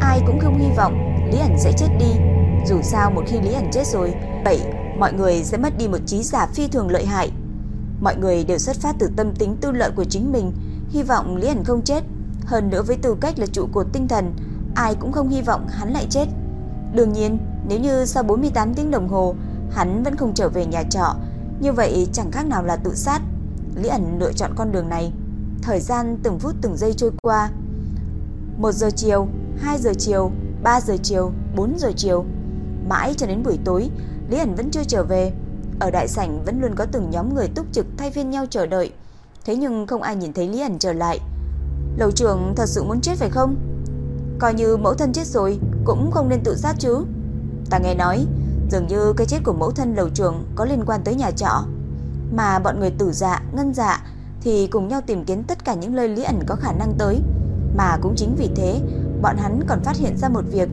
ai cũng không hy vọng Lý ảnh sẽ chết đi. Dù sao một khi Lý ảnh chết rồi, vậy mọi người sẽ mất đi một trí giả phi thường lợi hại. Mọi người đều xuất phát từ tâm tính tư lợi của chính mình, hy vọng Lý ẩn không chết. Hơn nữa với tư cách là trụ cột tinh thần, ai cũng không hy vọng hắn lại chết. Đương nhiên, nếu như sau 48 tiếng đồng hồ hắn vẫn không trở về nhà trọ, như vậy chẳng khác nào là tự sát. Lý ẩn lựa chọn con đường này. Thời gian từng phút từng giây trôi qua. 1 giờ chiều, 2 giờ chiều, 3 giờ chiều, 4 giờ chiều. Mãi cho đến buổi tối, Lý ẩn vẫn chưa trở về. Ở đại sảnh vẫn luôn có từng nhóm người túc trực thay phiên nhau chờ đợi. Thế nhưng không ai nhìn thấy Lý ẩn trở lại. Lầu trưởng thật sự muốn chết phải không? Coi như mẫu thân chết rồi Cũng không nên tự sát chứ Ta nghe nói Dường như cái chết của mẫu thân lầu trưởng Có liên quan tới nhà trọ Mà bọn người tử dạ, ngân dạ Thì cùng nhau tìm kiếm tất cả những nơi Lý ẩn có khả năng tới Mà cũng chính vì thế Bọn hắn còn phát hiện ra một việc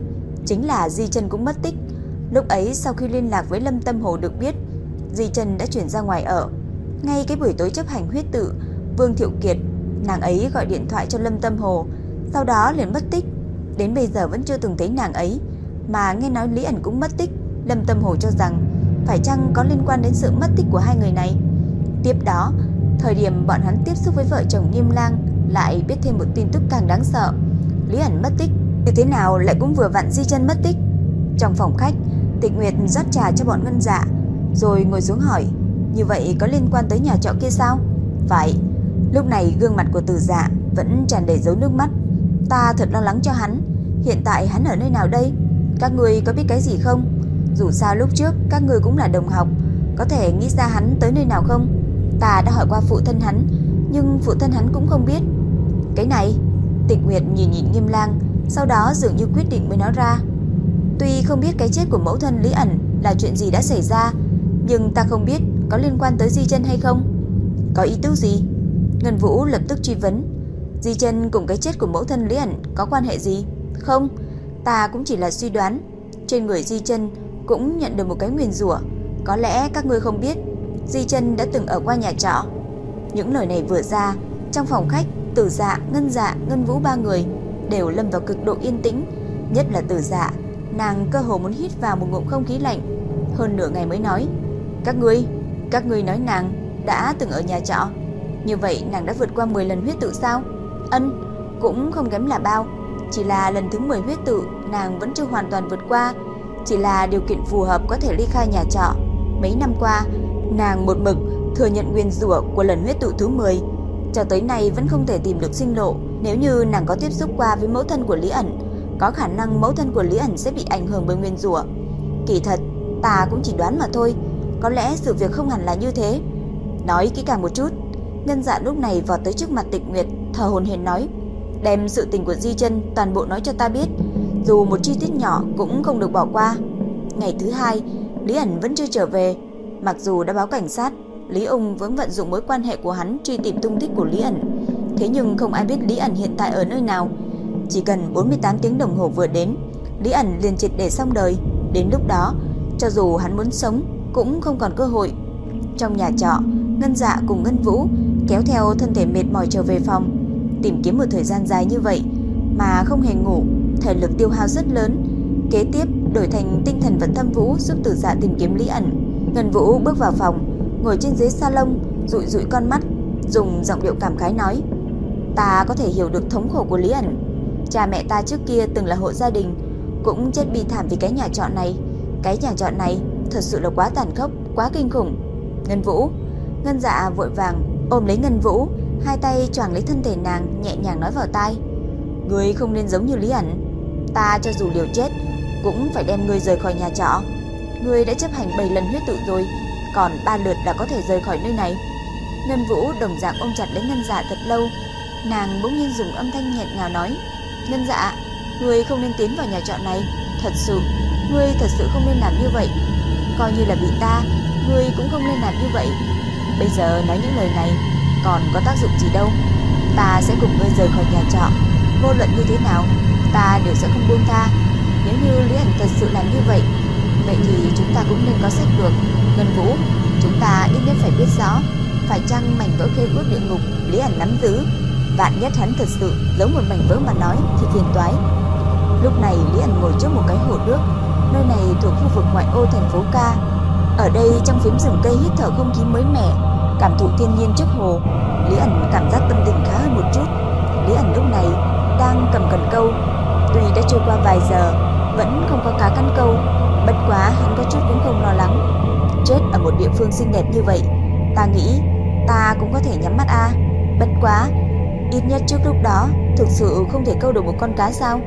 Chính là Di chân cũng mất tích Lúc ấy, sau khi liên lạc với Lâm Tâm Hồ được biết, Di chân đã chuyển ra ngoài ở. Ngay cái buổi tối chấp hành huyết tự, Vương Thiệu Kiệt, Nàng ấy gọi điện thoại cho Lâm Tâm Hồ, Sau đó liền mất tích. Đến bây giờ vẫn chưa từng thấy nàng ấy, Mà nghe nói Lý ẩn cũng mất tích, Lâm Tâm Hồ cho rằng Phải chăng có liên quan đến sự mất tích của hai người này. Tiếp đó, Thời điểm bọn hắn tiếp xúc với vợ chồng Nghiêm Lang Lại biết thêm một tin tức càng đáng sợ. Lý ẩn mất tích. Như thế nào lại cũng vừa vặn di chân mất tích. Trong phòng khách Tịch Nguyệt rót trà cho bọn ngân dạ Rồi ngồi xuống hỏi, Như vậy có liên quan tới nhà trọ kia sao? Phải. Lúc này gương mặt của từ dạ Vẫn tràn đầy dấu nước mắt. Ta thật lo lắng cho hắn, Hiện tại hắn ở nơi nào đây? Các người có biết cái gì không? Dù sao lúc trước các người cũng là đồng học, Có thể nghĩ ra hắn tới nơi nào không? Ta đã hỏi qua phụ thân hắn, Nhưng phụ thân hắn cũng không biết. Cái này Tịch Nguyệt nhìn nhìn nghiêm lang, Sau đó dường như quyết định mới nói ra. Tuy không biết cái chết của mẫu thân Lý ẩn Là chuyện gì đã xảy ra Nhưng ta không biết có liên quan tới Di chân hay không. Có ý tứ gì? Ngân Vũ lập tức truy vấn. Di chân cùng cái chết của mẫu thân Lý ẩn có quan hệ gì? Không, Ta cũng chỉ là suy đoán, trên người Di Chân cũng nhận được một cái nguyền rủa, có lẽ các ngươi không biết, Di Chân đã từng ở qua nhà trọ. Những lời này vừa ra, trong phòng khách, Tử Dạ, Ngân Dạ, Ngân Vũ ba người đều lâm vào cực độ yên tĩnh, nhất là Tử Dạ, nàng cơ hồ muốn hít vào một ngụm không khí lạnh, hơn nửa ngày mới nói: "Các ngươi, các ngươi nói nàng đã từng ở nhà trọ, như vậy nàng đã vượt qua 10 lần huyết tự sao?" Ân, cũng không kém là bao, chỉ là lần thứ 10 huyết tự nàng vẫn chưa hoàn toàn vượt qua, chỉ là điều kiện phù hợp có thể ly khai nhà trọ. Mấy năm qua, nàng một mực thừa nhận nguyên rủa của lần huyết tự thứ 10, cho tới nay vẫn không thể tìm được sinh lộ. Nếu như nàng có tiếp xúc qua với mẫu thân của Lý ẩn, có khả năng mẫu thân của Lý ẩn sẽ bị ảnh hưởng bởi nguyên rủa. Kỳ thật, ta cũng chỉ đoán mà thôi, có lẽ sự việc không hẳn là như thế. Nói kỹ càng một chút, Ngân Dạ lúc này vọt tới trước mặt Tịch Nguyệt, thở hổn hển nói: "Đem sự tình của Di Chân toàn bộ nói cho ta biết, dù một chi tiết nhỏ cũng không được bỏ qua." Ngày thứ hai, Lý ẩn vẫn chưa trở về, mặc dù đã báo cảnh sát, Lý Ung vẫn vận dụng mối quan hệ của hắn truy tìm tung tích của Lý ẩn. Thế nhưng không ai biết Lý ẩn hiện tại ở nơi nào. Chỉ cần 48 tiếng đồng hồ vừa đến, Lý ẩn liền triệt để xong đời. Đến lúc đó, cho dù hắn muốn sống cũng không còn cơ hội. Trong nhà trọ, Ngân Dạ cùng Ngân Vũ kéo theo thân thể mệt mỏi trở về phòng, tìm kiếm một thời gian dài như vậy mà không hề ngủ, thể lực tiêu hao rất lớn. Kế tiếp đổi thành tinh thần vận thâm vũ giúp Tử Dạ tìm kiếm Lý ẩn. Ngân Vũ bước vào phòng, ngồi trên ghế salon, dụi dụi con mắt, dùng giọng điệu cảm khái nói: "Ta có thể hiểu được thống khổ của Lý ẩn. Cha mẹ ta trước kia từng là hộ gia đình, cũng chết bi thảm vì cái nhà trọ này. Cái nhà trọ này thật sự là quá tàn khốc, quá kinh khủng." Ngân Vũ, Ngân Dạ vội vàng ôm lấy Ngân Vũ, hai tay choàng lấy thân thể nàng, nhẹ nhàng nói vào tai: "Ngươi không nên giống như Lý ẩn, ta cho dù liều chết cũng phải đem ngươi rời khỏi nhà trọ. Ngươi đã chấp hành 7 lần huyết tự rồi." còn ba lượt là có thể rời khỏi nơi này. Ngân Vũ đồng dạng ôm chặt lấy Ngân Dạ thật lâu, nàng bỗng nhiên dùng âm thanh nhẹ ngào nói: "Ngân Dạ, ngươi không nên tiến vào nhà trọ này, thật sự, ngươi thật sự không nên làm như vậy. Coi như là bị ta, ngươi cũng không nên làm như vậy. Bây giờ nói những lời này còn có tác dụng gì đâu? Ta sẽ cùng ngươi rời khỏi nhà trọ, vô luận như thế nào, ta đều sẽ không buông tha. Nếu như Lý Ảnh thật sự làm như vậy, vậy thì chúng ta cũng nên có sách được." Ngân Vũ, chúng ta ít nhất phải biết rõ, phải chăng mảnh vỡ khê ước địa ngục Lý ảnh nắm giữ, vạn nhất hắn thật sự giấu một mảnh vỡ mà nói thì phiền toái. Lúc này Lý ẩn ngồi trước một cái hồ nước, nơi này thuộc khu vực ngoại ô thành phố Ca. Ở đây trong phím rừng cây hít thở không khí mới mẻ, cảm thụ thiên nhiên trước hồ, Lý ẩn cảm giác tâm tình khá hơn một chút. Lý ẩn lúc này đang cầm cần câu, tuy đã trôi qua vài giờ, vẫn không có cá cắn câu, bất quá hắn có chút cũng không lo lắng chết ở một địa phương xinh đẹp như vậy, ta nghĩ ta cũng có thể nhắm mắt a. Bất quá, ít nhất trước lúc đó thực sự không thể câu được một con cá sao?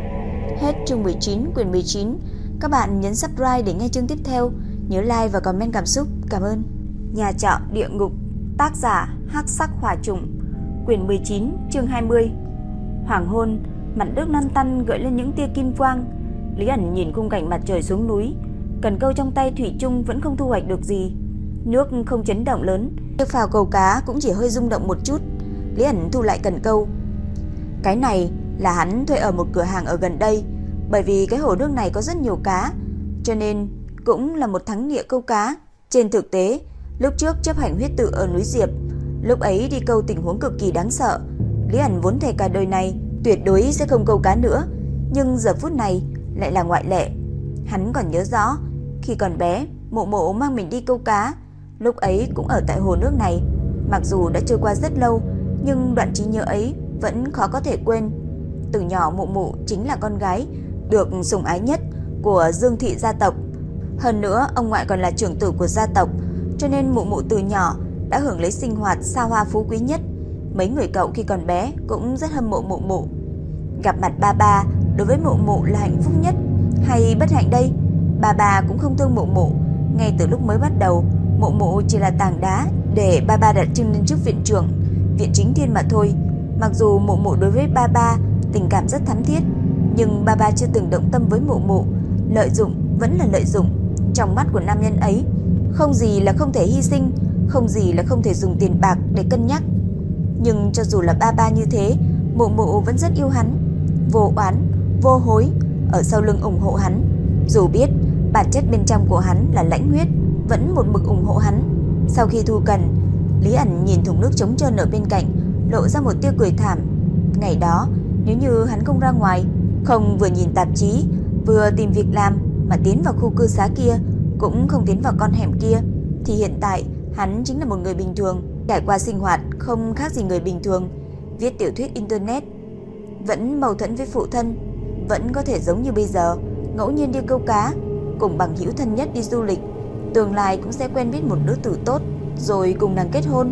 Hết chương 19 quyển 19. Các bạn nhấn subscribe để nghe chương tiếp theo, nhớ like và comment cảm xúc. Cảm ơn. Nhà trọ địa ngục, tác giả Hắc Sắc Hỏa Trùng, quyển 19, chương 20. Hoàng hôn, mặt nước lăn tăn gợi lên những tia kim quang. Lý ẩn nhìn khung cảnh mặt trời xuống núi, cần câu trong tay thủy chung vẫn không thu hoạch được gì. Nước không chấn động lớn, chiếc phào cầu cá cũng chỉ hơi rung động một chút. Lý ẩn thu lại cần câu. Cái này là hắn thuê ở một cửa hàng ở gần đây, bởi vì cái hồ nước này có rất nhiều cá, cho nên cũng là một thắng địa câu cá. Trên thực tế, lúc trước chấp hành huyết tự ở núi Diệp, lúc ấy đi câu tình huống cực kỳ đáng sợ. Lý ẩn vốn thề cả đời này tuyệt đối sẽ không câu cá nữa, nhưng giờ phút này lại là ngoại lệ. Hắn còn nhớ rõ, khi còn bé, mộ mộ mang mình đi câu cá, lúc ấy cũng ở tại hồ nước này. Mặc dù đã trôi qua rất lâu, nhưng đoạn trí nhớ ấy vẫn khó có thể quên. Từ nhỏ mụ mụ chính là con gái được sủng ái nhất của Dương thị gia tộc. Hơn nữa, ông ngoại còn là trưởng tử của gia tộc, cho nên mụ mụ từ nhỏ đã hưởng lấy sinh hoạt xa hoa phú quý nhất. Mấy người cậu khi còn bé cũng rất hâm mộ mụ mụ. Gặp mặt ba ba đối với mụ mụ là hạnh phúc nhất hay bất hạnh đây? Bà bà cũng không thương mụ mụ, ngay từ lúc mới bắt đầu, mụ mụ chỉ là tảng đá để ba ba đặt chân lên chức viện trưởng, viện chính thiên mà thôi. Mặc dù mụ mụ đối với ba ba tình cảm rất thắm thiết, nhưng ba ba chưa từng động tâm với mụ mụ, lợi dụng vẫn là lợi dụng. Trong mắt của nam nhân ấy, không gì là không thể hy sinh, không gì là không thể dùng tiền bạc để cân nhắc. Nhưng cho dù là ba ba như thế, mụ mụ vẫn rất yêu hắn, vô oán, vô hối, ở sau lưng ủng hộ hắn. Dù biết bản chất bên trong của hắn là lãnh huyết, vẫn một mực ủng hộ hắn. Sau khi thu cần, Lý ẩn nhìn thùng nước trống trơn ở bên cạnh, lộ ra một tia cười thảm. Ngày đó, nếu như hắn không ra ngoài, không vừa nhìn tạp chí, vừa tìm việc làm mà tiến vào khu cư xá kia, cũng không tiến vào con hẻm kia, thì hiện tại hắn chính là một người bình thường, trải qua sinh hoạt không khác gì người bình thường, viết tiểu thuyết internet, vẫn mâu thuẫn với phụ thân, vẫn có thể giống như bây giờ, ngẫu nhiên đi câu cá, cùng bằng hữu thân nhất đi du lịch, tương lai cũng sẽ quen biết một đứa tử tốt, rồi cùng nàng kết hôn,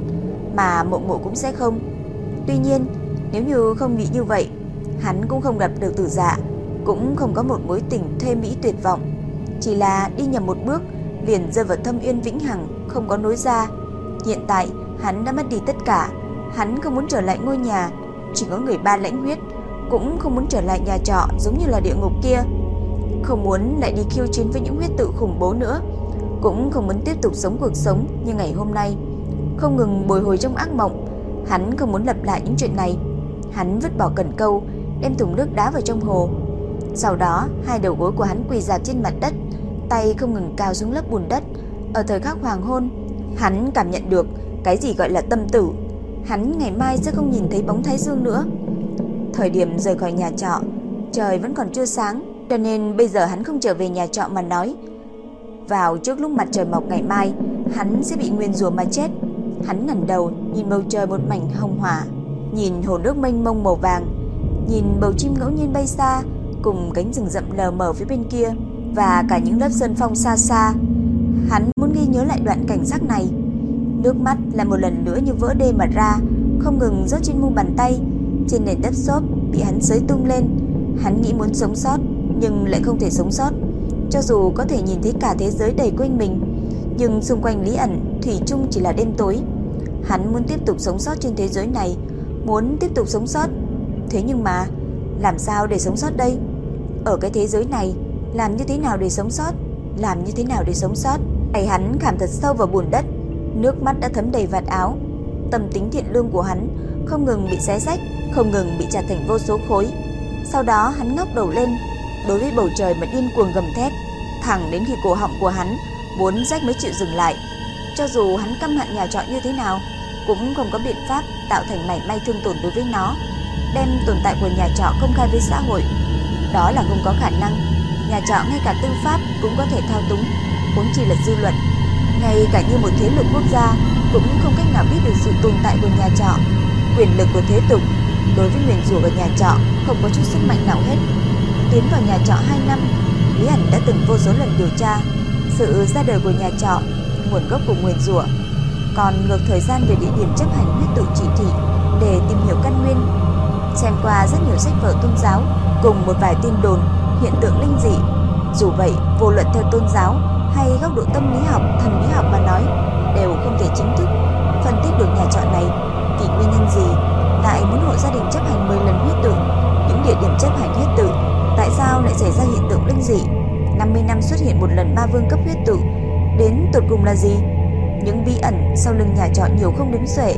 mà mộ mộ cũng sẽ không. Tuy nhiên, nếu như không nghĩ như vậy, hắn cũng không gặp được tử dạ, cũng không có một mối tình thê mỹ tuyệt vọng, chỉ là đi nhầm một bước liền rơi vào thâm uyên vĩnh hằng, không có nối ra. Hiện tại, hắn đã mất đi tất cả, hắn không muốn trở lại ngôi nhà, chỉ có người ba lãnh huyết, cũng không muốn trở lại nhà trọ giống như là địa ngục kia. Không muốn lại đi khiêu chiến với những huyết tự khủng bố nữa, cũng không muốn tiếp tục sống cuộc sống như ngày hôm nay, không ngừng bồi hồi trong ác mộng. Hắn không muốn lặp lại những chuyện này. Hắn vứt bỏ cần câu, đem thùng nước đá vào trong hồ. Sau đó, hai đầu gối của hắn quỳ dạp trên mặt đất, tay không ngừng cào xuống lớp bùn đất. Ở thời khắc hoàng hôn, hắn cảm nhận được cái gì gọi là tâm tử. Hắn ngày mai sẽ không nhìn thấy bóng thái dương nữa. Thời điểm rời khỏi nhà trọ, trời vẫn còn chưa sáng, cho nên bây giờ hắn không trở về nhà trọ mà nói. Vào trước lúc mặt trời mọc ngày mai, hắn sẽ bị nguyên rủa mà chết. Hắn ngẩng đầu, nhìn bầu trời một mảnh hồng hỏa, nhìn hồ nước mênh mông màu vàng, nhìn bầu chim ngẫu nhiên bay xa, cùng cánh rừng rậm lờ mờ phía bên kia và cả những lớp sơn phong xa xa. Hắn muốn ghi nhớ lại đoạn cảnh sắc này. Nước mắt lại một lần nữa như vỡ đê mà ra, không ngừng rớt trên mu bàn tay, trên nền đất xốp bị hắn xới tung lên. Hắn nghĩ muốn sống sót, nhưng lại không thể sống sót. Cho dù có thể nhìn thấy cả thế giới đầy quanh mình, nhưng xung quanh Lý ẩn thủy chung chỉ là đêm tối. Hắn muốn tiếp tục sống sót trên thế giới này, muốn tiếp tục sống sót. Thế nhưng mà, làm sao để sống sót đây? Ở cái thế giới này, làm như thế nào để sống sót? Làm như thế nào để sống sót? Tay hắn khảm thật sâu vào bùn đất, nước mắt đã thấm đầy vạt áo. Tâm tính thiện lương của hắn không ngừng bị xé rách, không ngừng bị chặt thành vô số khối. Sau đó hắn ngóc đầu lên, đối với bầu trời mà điên cuồng gầm thét, thẳng đến khi cổ họng của hắn muốn rách mới chịu dừng lại. Cho dù hắn căm hận nhà trọ như thế nào, cũng không có biện pháp tạo thành mảy may thương tổn đối với nó, đem tồn tại của nhà trọ công khai với xã hội. Đó là không có khả năng. Nhà trọ ngay cả tư pháp cũng có thể thao túng, huống chỉ là dư luận. Ngay cả như một thế lực quốc gia cũng không cách nào biết được sự tồn tại của nhà trọ. Quyền lực của thế tục đối với nguyền rủa và nhà trọ không có chút sức mạnh nào hết. Tiến vào nhà trọ 2 năm, Lý ẩn đã từng vô số lần điều tra sự ra đời của nhà trọ, nguồn gốc của nguyền rủa, còn ngược thời gian về địa điểm chấp hành huyết tự chỉ thị để tìm hiểu căn nguyên. Xem qua rất nhiều sách vở tôn giáo cùng một vài tin đồn hiện tượng linh dị. Dù vậy, vô luận theo tôn giáo hay góc độ tâm lý học, thần lý học mà nói, đều không thể chính thức phân tích được nhà trọ này vì nguyên nhân gì lại muốn hộ gia đình chấp hành 10 lần huyết tự, những địa điểm chấp hành huyết tự, tại sao lại xảy ra hiện tượng linh dị? 50 năm xuất hiện một lần ma vương cấp huyết tự, đến tột cùng là gì? Những bí ẩn sau lưng nhà trọ nhiều không đếm xuể,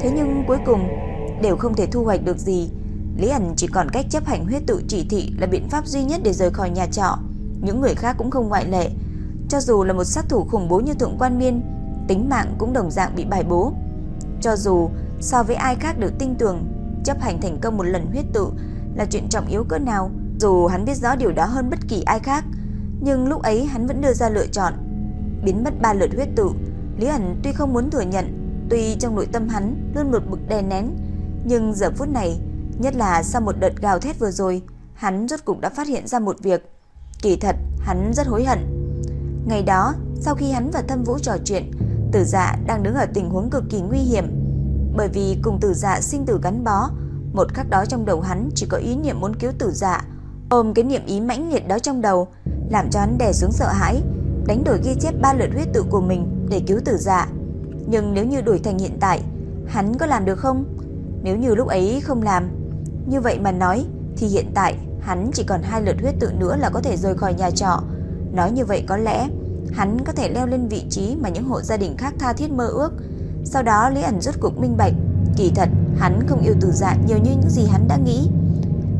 thế nhưng cuối cùng đều không thể thu hoạch được gì. Lý ẩn chỉ còn cách chấp hành huyết tự chỉ thị là biện pháp duy nhất để rời khỏi nhà trọ. Những người khác cũng không ngoại lệ. Cho dù là một sát thủ khủng bố như Thượng Quan Miên, tính mạng cũng đồng dạng bị bài bố. Cho dù so với ai khác được tin tưởng, chấp hành thành công một lần huyết tự là chuyện trọng yếu cỡ nào, dù hắn biết rõ điều đó hơn bất kỳ ai khác, nhưng lúc ấy hắn vẫn đưa ra lựa chọn. Biến mất ba lượt huyết tự, Lý Ảnh tuy không muốn thừa nhận, tuy trong nội tâm hắn luôn một bực đè nén, nhưng giờ phút này, nhất là sau một đợt gào thét vừa rồi, hắn rốt cục đã phát hiện ra một việc. Kỳ thật, hắn rất hối hận. Ngày đó, sau khi hắn và Thâm Vũ trò chuyện, Tử Dạ đang đứng ở tình huống cực kỳ nguy hiểm, bởi vì cùng Tử Dạ sinh tử gắn bó, một khắc đó trong đầu hắn chỉ có ý niệm muốn cứu Tử Dạ, ôm cái niệm ý mãnh liệt đó trong đầu, làm cho hắn đè xuống sợ hãi, đánh đổi ghi chép ba lượt huyết tự của mình để cứu Tử Dạ. Nhưng nếu như đổi thành hiện tại, hắn có làm được không? Nếu như lúc ấy không làm, như vậy mà nói thì hiện tại hắn chỉ còn hai lượt huyết tự nữa là có thể rời khỏi nhà trọ. Nói như vậy có lẽ hắn có thể leo lên vị trí mà những hộ gia đình khác tha thiết mơ ước. Sau đó Lý ẩn rút cuộc minh bạch, kỳ thật hắn không yêu Tử Dạ nhiều như những gì hắn đã nghĩ.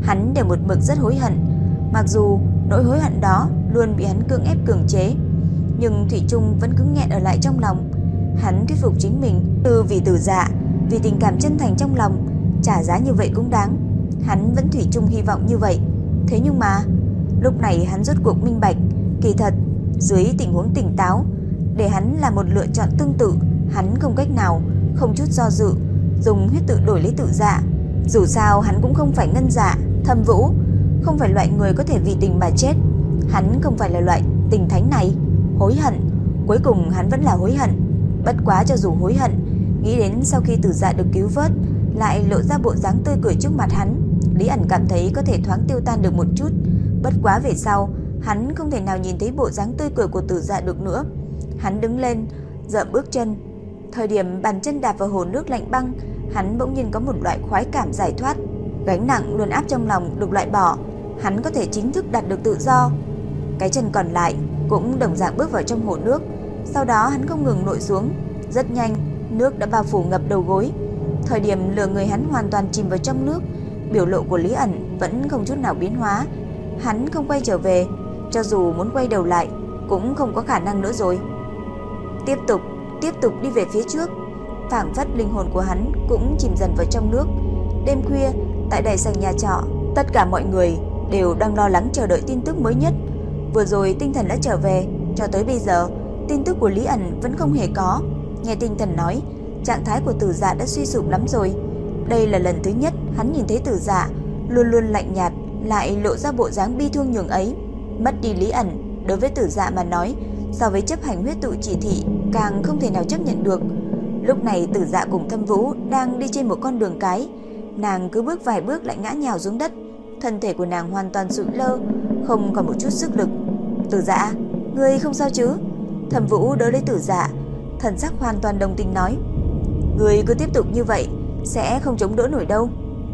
Hắn đều một mực rất hối hận, Mặc dù nỗi hối hận đó luôn bị hắn cưỡng ép cưỡng chế, nhưng Thủy Trung vẫn cứng nghẹn ở lại trong lòng. Hắn thuyết phục chính mình, từ vì tử dạ, vì tình cảm chân thành trong lòng, trả giá như vậy cũng đáng. Hắn vẫn Thủy Trung hy vọng như vậy. Thế nhưng mà, lúc này hắn rốt cuộc minh bạch, kỳ thật, dưới tình huống tỉnh táo, để hắn là một lựa chọn tương tự, hắn không cách nào, không chút do dự, dùng huyết tự đổi lấy tự dạ. Dù sao hắn cũng không phải ngân dạ, thâm vũ, không phải loại người có thể vì tình mà chết. Hắn không phải là loại tình thánh này. Hối hận, cuối cùng hắn vẫn là hối hận. Bất quá cho dù hối hận, nghĩ đến sau khi tử dạ được cứu vớt, lại lộ ra bộ dáng tươi cười trước mặt hắn, Lý ẩn cảm thấy có thể thoáng tiêu tan được một chút. Bất quá về sau, hắn không thể nào nhìn thấy bộ dáng tươi cười của tử dạ được nữa. Hắn đứng lên, dậm bước chân. Thời điểm bàn chân đạp vào hồ nước lạnh băng, hắn bỗng nhiên có một loại khoái cảm giải thoát. Gánh nặng luôn áp trong lòng được loại bỏ, hắn có thể chính thức đạt được tự do. Cái chân còn lại cũng đồng dạng bước vào trong hồ nước, sau đó hắn không ngừng nội xuống, rất nhanh, nước đã bao phủ ngập đầu gối. Thời điểm lừa người hắn hoàn toàn chìm vào trong nước, biểu lộ của Lý ẩn vẫn không chút nào biến hóa. Hắn không quay trở về, cho dù muốn quay đầu lại cũng không có khả năng nữa rồi. Tiếp tục, tiếp tục đi về phía trước. Phảng phất linh hồn của hắn cũng chìm dần vào trong nước. Đêm khuya, tại đại sảnh nhà trọ, tất cả mọi người đều đang lo lắng chờ đợi tin tức mới nhất. Vừa rồi tinh thần đã trở về, cho tới bây giờ, tin tức của Lý ẩn vẫn không hề có. Nghe tinh thần nói, trạng thái của tử dạ đã suy sụp lắm rồi. Đây là lần thứ nhất hắn nhìn thấy tử dạ, luôn luôn lạnh nhạt, lại lộ ra bộ dáng bi thương nhường ấy. Mất đi Lý ẩn, đối với tử dạ mà nói, so với chấp hành huyết tụ chỉ thị, càng không thể nào chấp nhận được. Lúc này tử dạ cùng thâm vũ đang đi trên một con đường cái, nàng cứ bước vài bước lại ngã nhào xuống đất. Thân thể của nàng hoàn toàn sụi lơ, không còn một chút sức lực. Tử dạ, ngươi không sao chứ? Thẩm vũ đỡ lấy tử dạ, thần sắc hoàn toàn đồng tình nói. Ngươi cứ tiếp tục như vậy, sẽ không chống đỡ nổi đâu.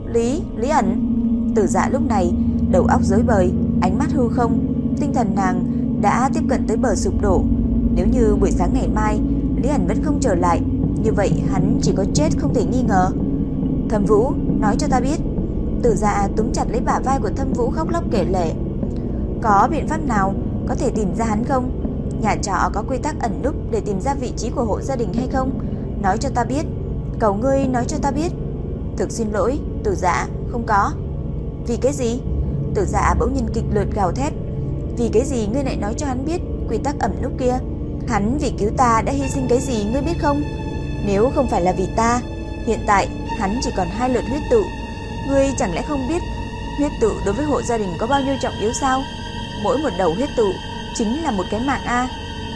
Lý, Lý ẩn. Tử dạ lúc này, đầu óc rối bời, ánh mắt hư không, tinh thần nàng đã tiếp cận tới bờ sụp đổ. Nếu như buổi sáng ngày mai, Lý ẩn vẫn không trở lại, như vậy hắn chỉ có chết không thể nghi ngờ. Thâm Vũ, nói cho ta biết. Tử dạ túm chặt lấy bả vai của Thâm Vũ khóc lóc kể lể. Có biện pháp nào có thể tìm ra hắn không? Nhà trọ có quy tắc ẩn núp để tìm ra vị trí của hộ gia đình hay không? Nói cho ta biết. Cầu ngươi nói cho ta biết. Thực xin lỗi, tử dạ, không có. Vì cái gì? Tử dạ bỗng nhiên kịch lượt gào thét. Vì cái gì ngươi lại nói cho hắn biết quy tắc ẩn núp kia? Hắn vì cứu ta đã hy sinh cái gì ngươi biết không? Nếu không phải là vì ta, hiện tại hắn chỉ còn hai lượt huyết tự. Ngươi chẳng lẽ không biết huyết tự đối với hộ gia đình có bao nhiêu trọng yếu sao? Mỗi một đầu huyết tự chính là một cái mạng a.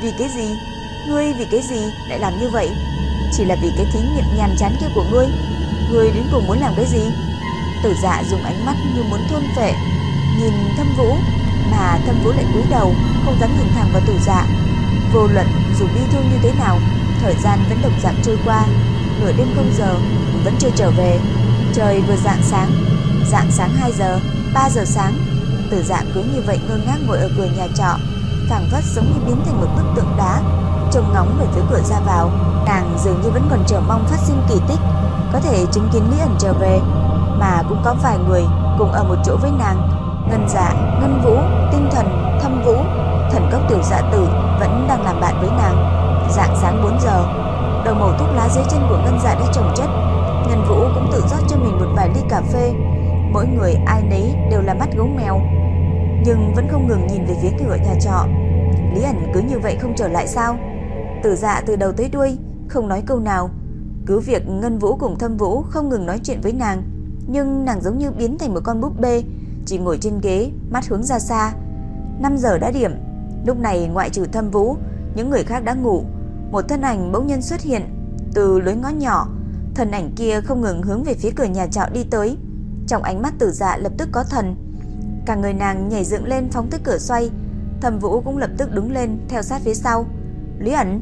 Vì cái gì? Ngươi vì cái gì lại làm như vậy? Chỉ là vì cái thí nghiệm nhàn chán kia của ngươi. Ngươi đến cùng muốn làm cái gì? Tử Dạ dùng ánh mắt như muốn thôn phệ, nhìn Thâm Vũ, mà Thâm Vũ lại cúi đầu, không dám nhìn thẳng vào Tử Dạ. Vô luận dù bi thương như thế nào, thời gian vẫn đồng dạng trôi qua, nửa đêm không giờ vẫn chưa trở về. Trời vừa rạng sáng, rạng sáng 2 giờ, 3 giờ sáng, Tử Dạ cứ như vậy ngơ ngác ngồi ở cửa nhà trọ, phảng phất giống như biến thành một bức tượng đá, trông ngóng về phía cửa ra vào. Nàng dường như vẫn còn chờ mong phát sinh kỳ tích, có thể chứng kiến Lý ẩn trở về, mà cũng có vài người cùng ở một chỗ với nàng. Ngân Dạ, Ngân Vũ, Tinh Thần, Thâm Vũ, Thần Cốc Tiểu Dạ Tử vẫn đang làm bạn với nàng. Dạng sáng 4 giờ, đầu màu thuốc lá dưới chân của Ngân Dạ đã trồng chất. Ngân Vũ cũng tự rót cho mình một vài ly cà phê. Mỗi người ai nấy đều là mắt gấu mèo, nhưng vẫn không ngừng nhìn về phía cửa nhà trọ. Lý ẩn cứ như vậy không trở lại sao? Tử dạ từ đầu tới đuôi, không nói câu nào. Cứ việc Ngân Vũ cùng Thâm Vũ không ngừng nói chuyện với nàng, nhưng nàng giống như biến thành một con búp bê, chỉ ngồi trên ghế, mắt hướng ra xa. 5 giờ đã điểm, lúc này ngoại trừ Thâm Vũ, những người khác đã ngủ. Một thân ảnh bỗng nhiên xuất hiện từ lối ngõ nhỏ, thân ảnh kia không ngừng hướng về phía cửa nhà trọ đi tới. Trong ánh mắt Tử Dạ lập tức có thần. Cả người nàng nhảy dựng lên phóng tới cửa xoay, Thẩm Vũ cũng lập tức đứng lên theo sát phía sau. Lý ẩn,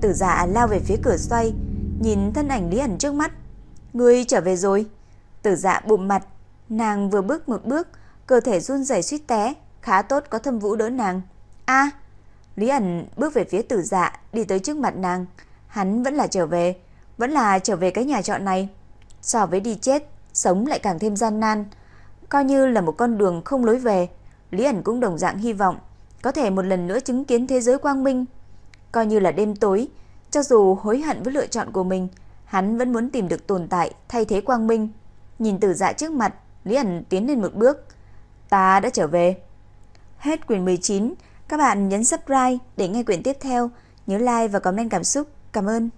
Tử Dạ lao về phía cửa xoay, nhìn thân ảnh Lý ẩn trước mắt. Ngươi trở về rồi. Tử Dạ bụm mặt, nàng vừa bước một bước, cơ thể run rẩy suýt té, khá tốt có Thẩm Vũ đỡ nàng. A, Lý ẩn bước về phía Tử Dạ, đi tới trước mặt nàng. Hắn vẫn là trở về, vẫn là trở về cái nhà trọ này. So với đi chết, sống lại càng thêm gian nan, coi như là một con đường không lối về. Lý ẩn cũng đồng dạng hy vọng có thể một lần nữa chứng kiến thế giới quang minh. Coi như là đêm tối, cho dù hối hận với lựa chọn của mình, hắn vẫn muốn tìm được tồn tại thay thế quang minh. Nhìn tử dạ trước mặt, Lý ẩn tiến lên một bước. Ta đã trở về. Hết quyển 19, các bạn nhấn subscribe để nghe quyển tiếp theo. Nhớ like và comment cảm xúc. Cảm ơn.